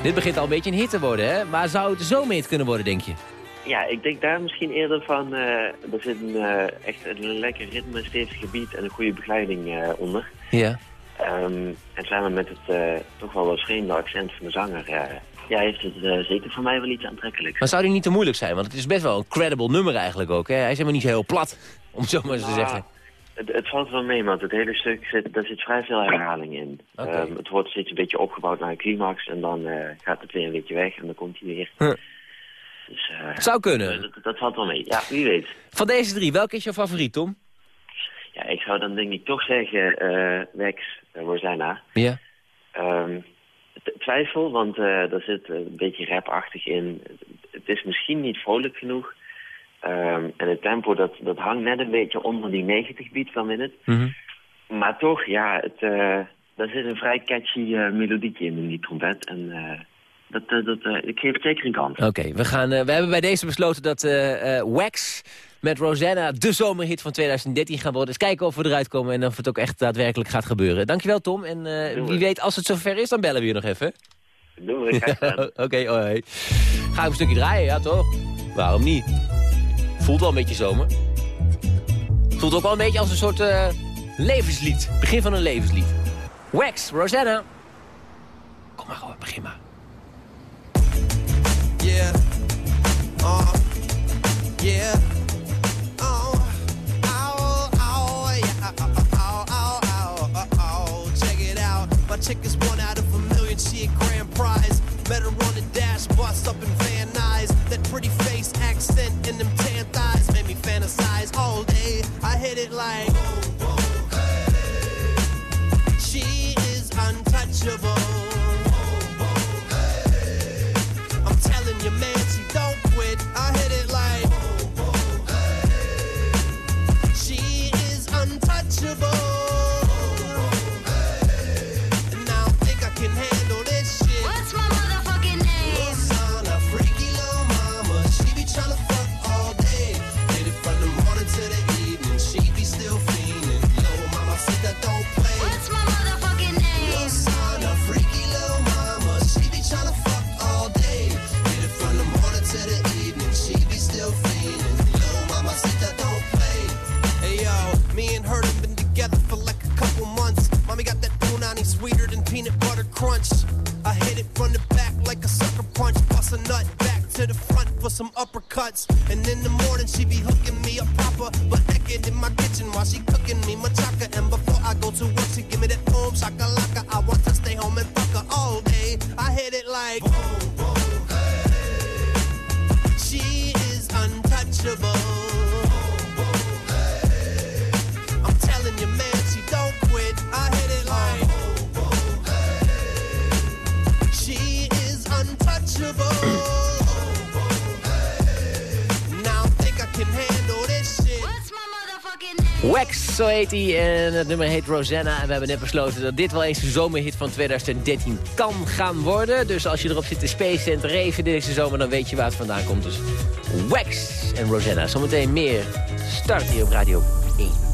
C: Dit begint al een beetje een hit te worden, hè? Maar zou het zo hit kunnen worden, denk je?
X: Ja, ik denk daar misschien eerder van, eh, er zit een, eh, echt een lekker ritme, stevig gebied en een goede begeleiding eh, onder.
C: Ja.
X: Ehm, en samen met het eh, toch wel wat vreemde accent van de zanger, eh, ja, heeft het eh, zeker voor mij wel iets aantrekkelijks.
C: Maar zou die niet te moeilijk zijn? Want het is best wel een credible nummer eigenlijk ook, hè? Hij is helemaal niet zo heel plat, om het zo maar eens te
X: Nou,
C: zeggen.
X: Het, het valt wel mee, want het hele stuk zit, daar zit vrij veel herhaling in.
C: Oké.
X: Ehm, het wordt steeds een beetje opgebouwd naar een climax en dan gaat het weer een beetje weg en dan komt hij weer.
C: Huh.
X: Dus,
C: Zou kunnen.
X: Dat, dat valt wel mee. Ja, wie weet.
C: Van deze drie, welke is jouw favoriet, Tom?
X: Ja, ik zou dan denk ik toch zeggen eh Wex, uh, Rosanna.
C: Ja.
X: T- twijfel, want eh daar zit een beetje rapachtig in. Het is misschien niet vrolijk genoeg. Ehm, en het tempo dat, dat hangt net een beetje onder die 90 beat per minute. Maar toch, ja, het, eh daar zit een vrij catchy eh, melodietje in, in die trompet. En eh, dat, eh, dat, eh, ik geef het zeker een kans.
C: Oké, we gaan. eh, we hebben bij deze besloten dat eh, eh, Wax met Rosanna de zomerhit van 2013 gaan worden. Eens kijken of we eruit komen en of het ook echt daadwerkelijk gaat gebeuren. Dankjewel Tom. En eh, wie weet, als het zover is, dan bellen we je nog even.
X: Graag gedaan.
C: Oké, hoi. Ga ik een stukje draaien, ja toch? Waarom niet? Voelt wel een beetje zomer. Voelt ook wel een beetje als een soort eh, levenslied. Begin van een levenslied. Wax, Rosanna. Kom maar gewoon, begin maar.
Y: Yeah. Uh, yeah. Chick is one out of a million. She a grand prize. Met her on the dash, bust up in Van Nuys. That pretty face, accent, and them tan thighs made me fantasize all day. I hit it like. For some uppercuts. And in the morning she be hooking
C: zo heet hij. En het nummer heet Rosanna. En we hebben net besloten dat dit wel eens de zomerhit van 2013 kan gaan worden. Dus als je erop zit te spacen en te reven deze zomer, dan weet je waar het vandaan komt. Dus Wax en Rosanna. Zometeen meer. Start hier op Radio 1.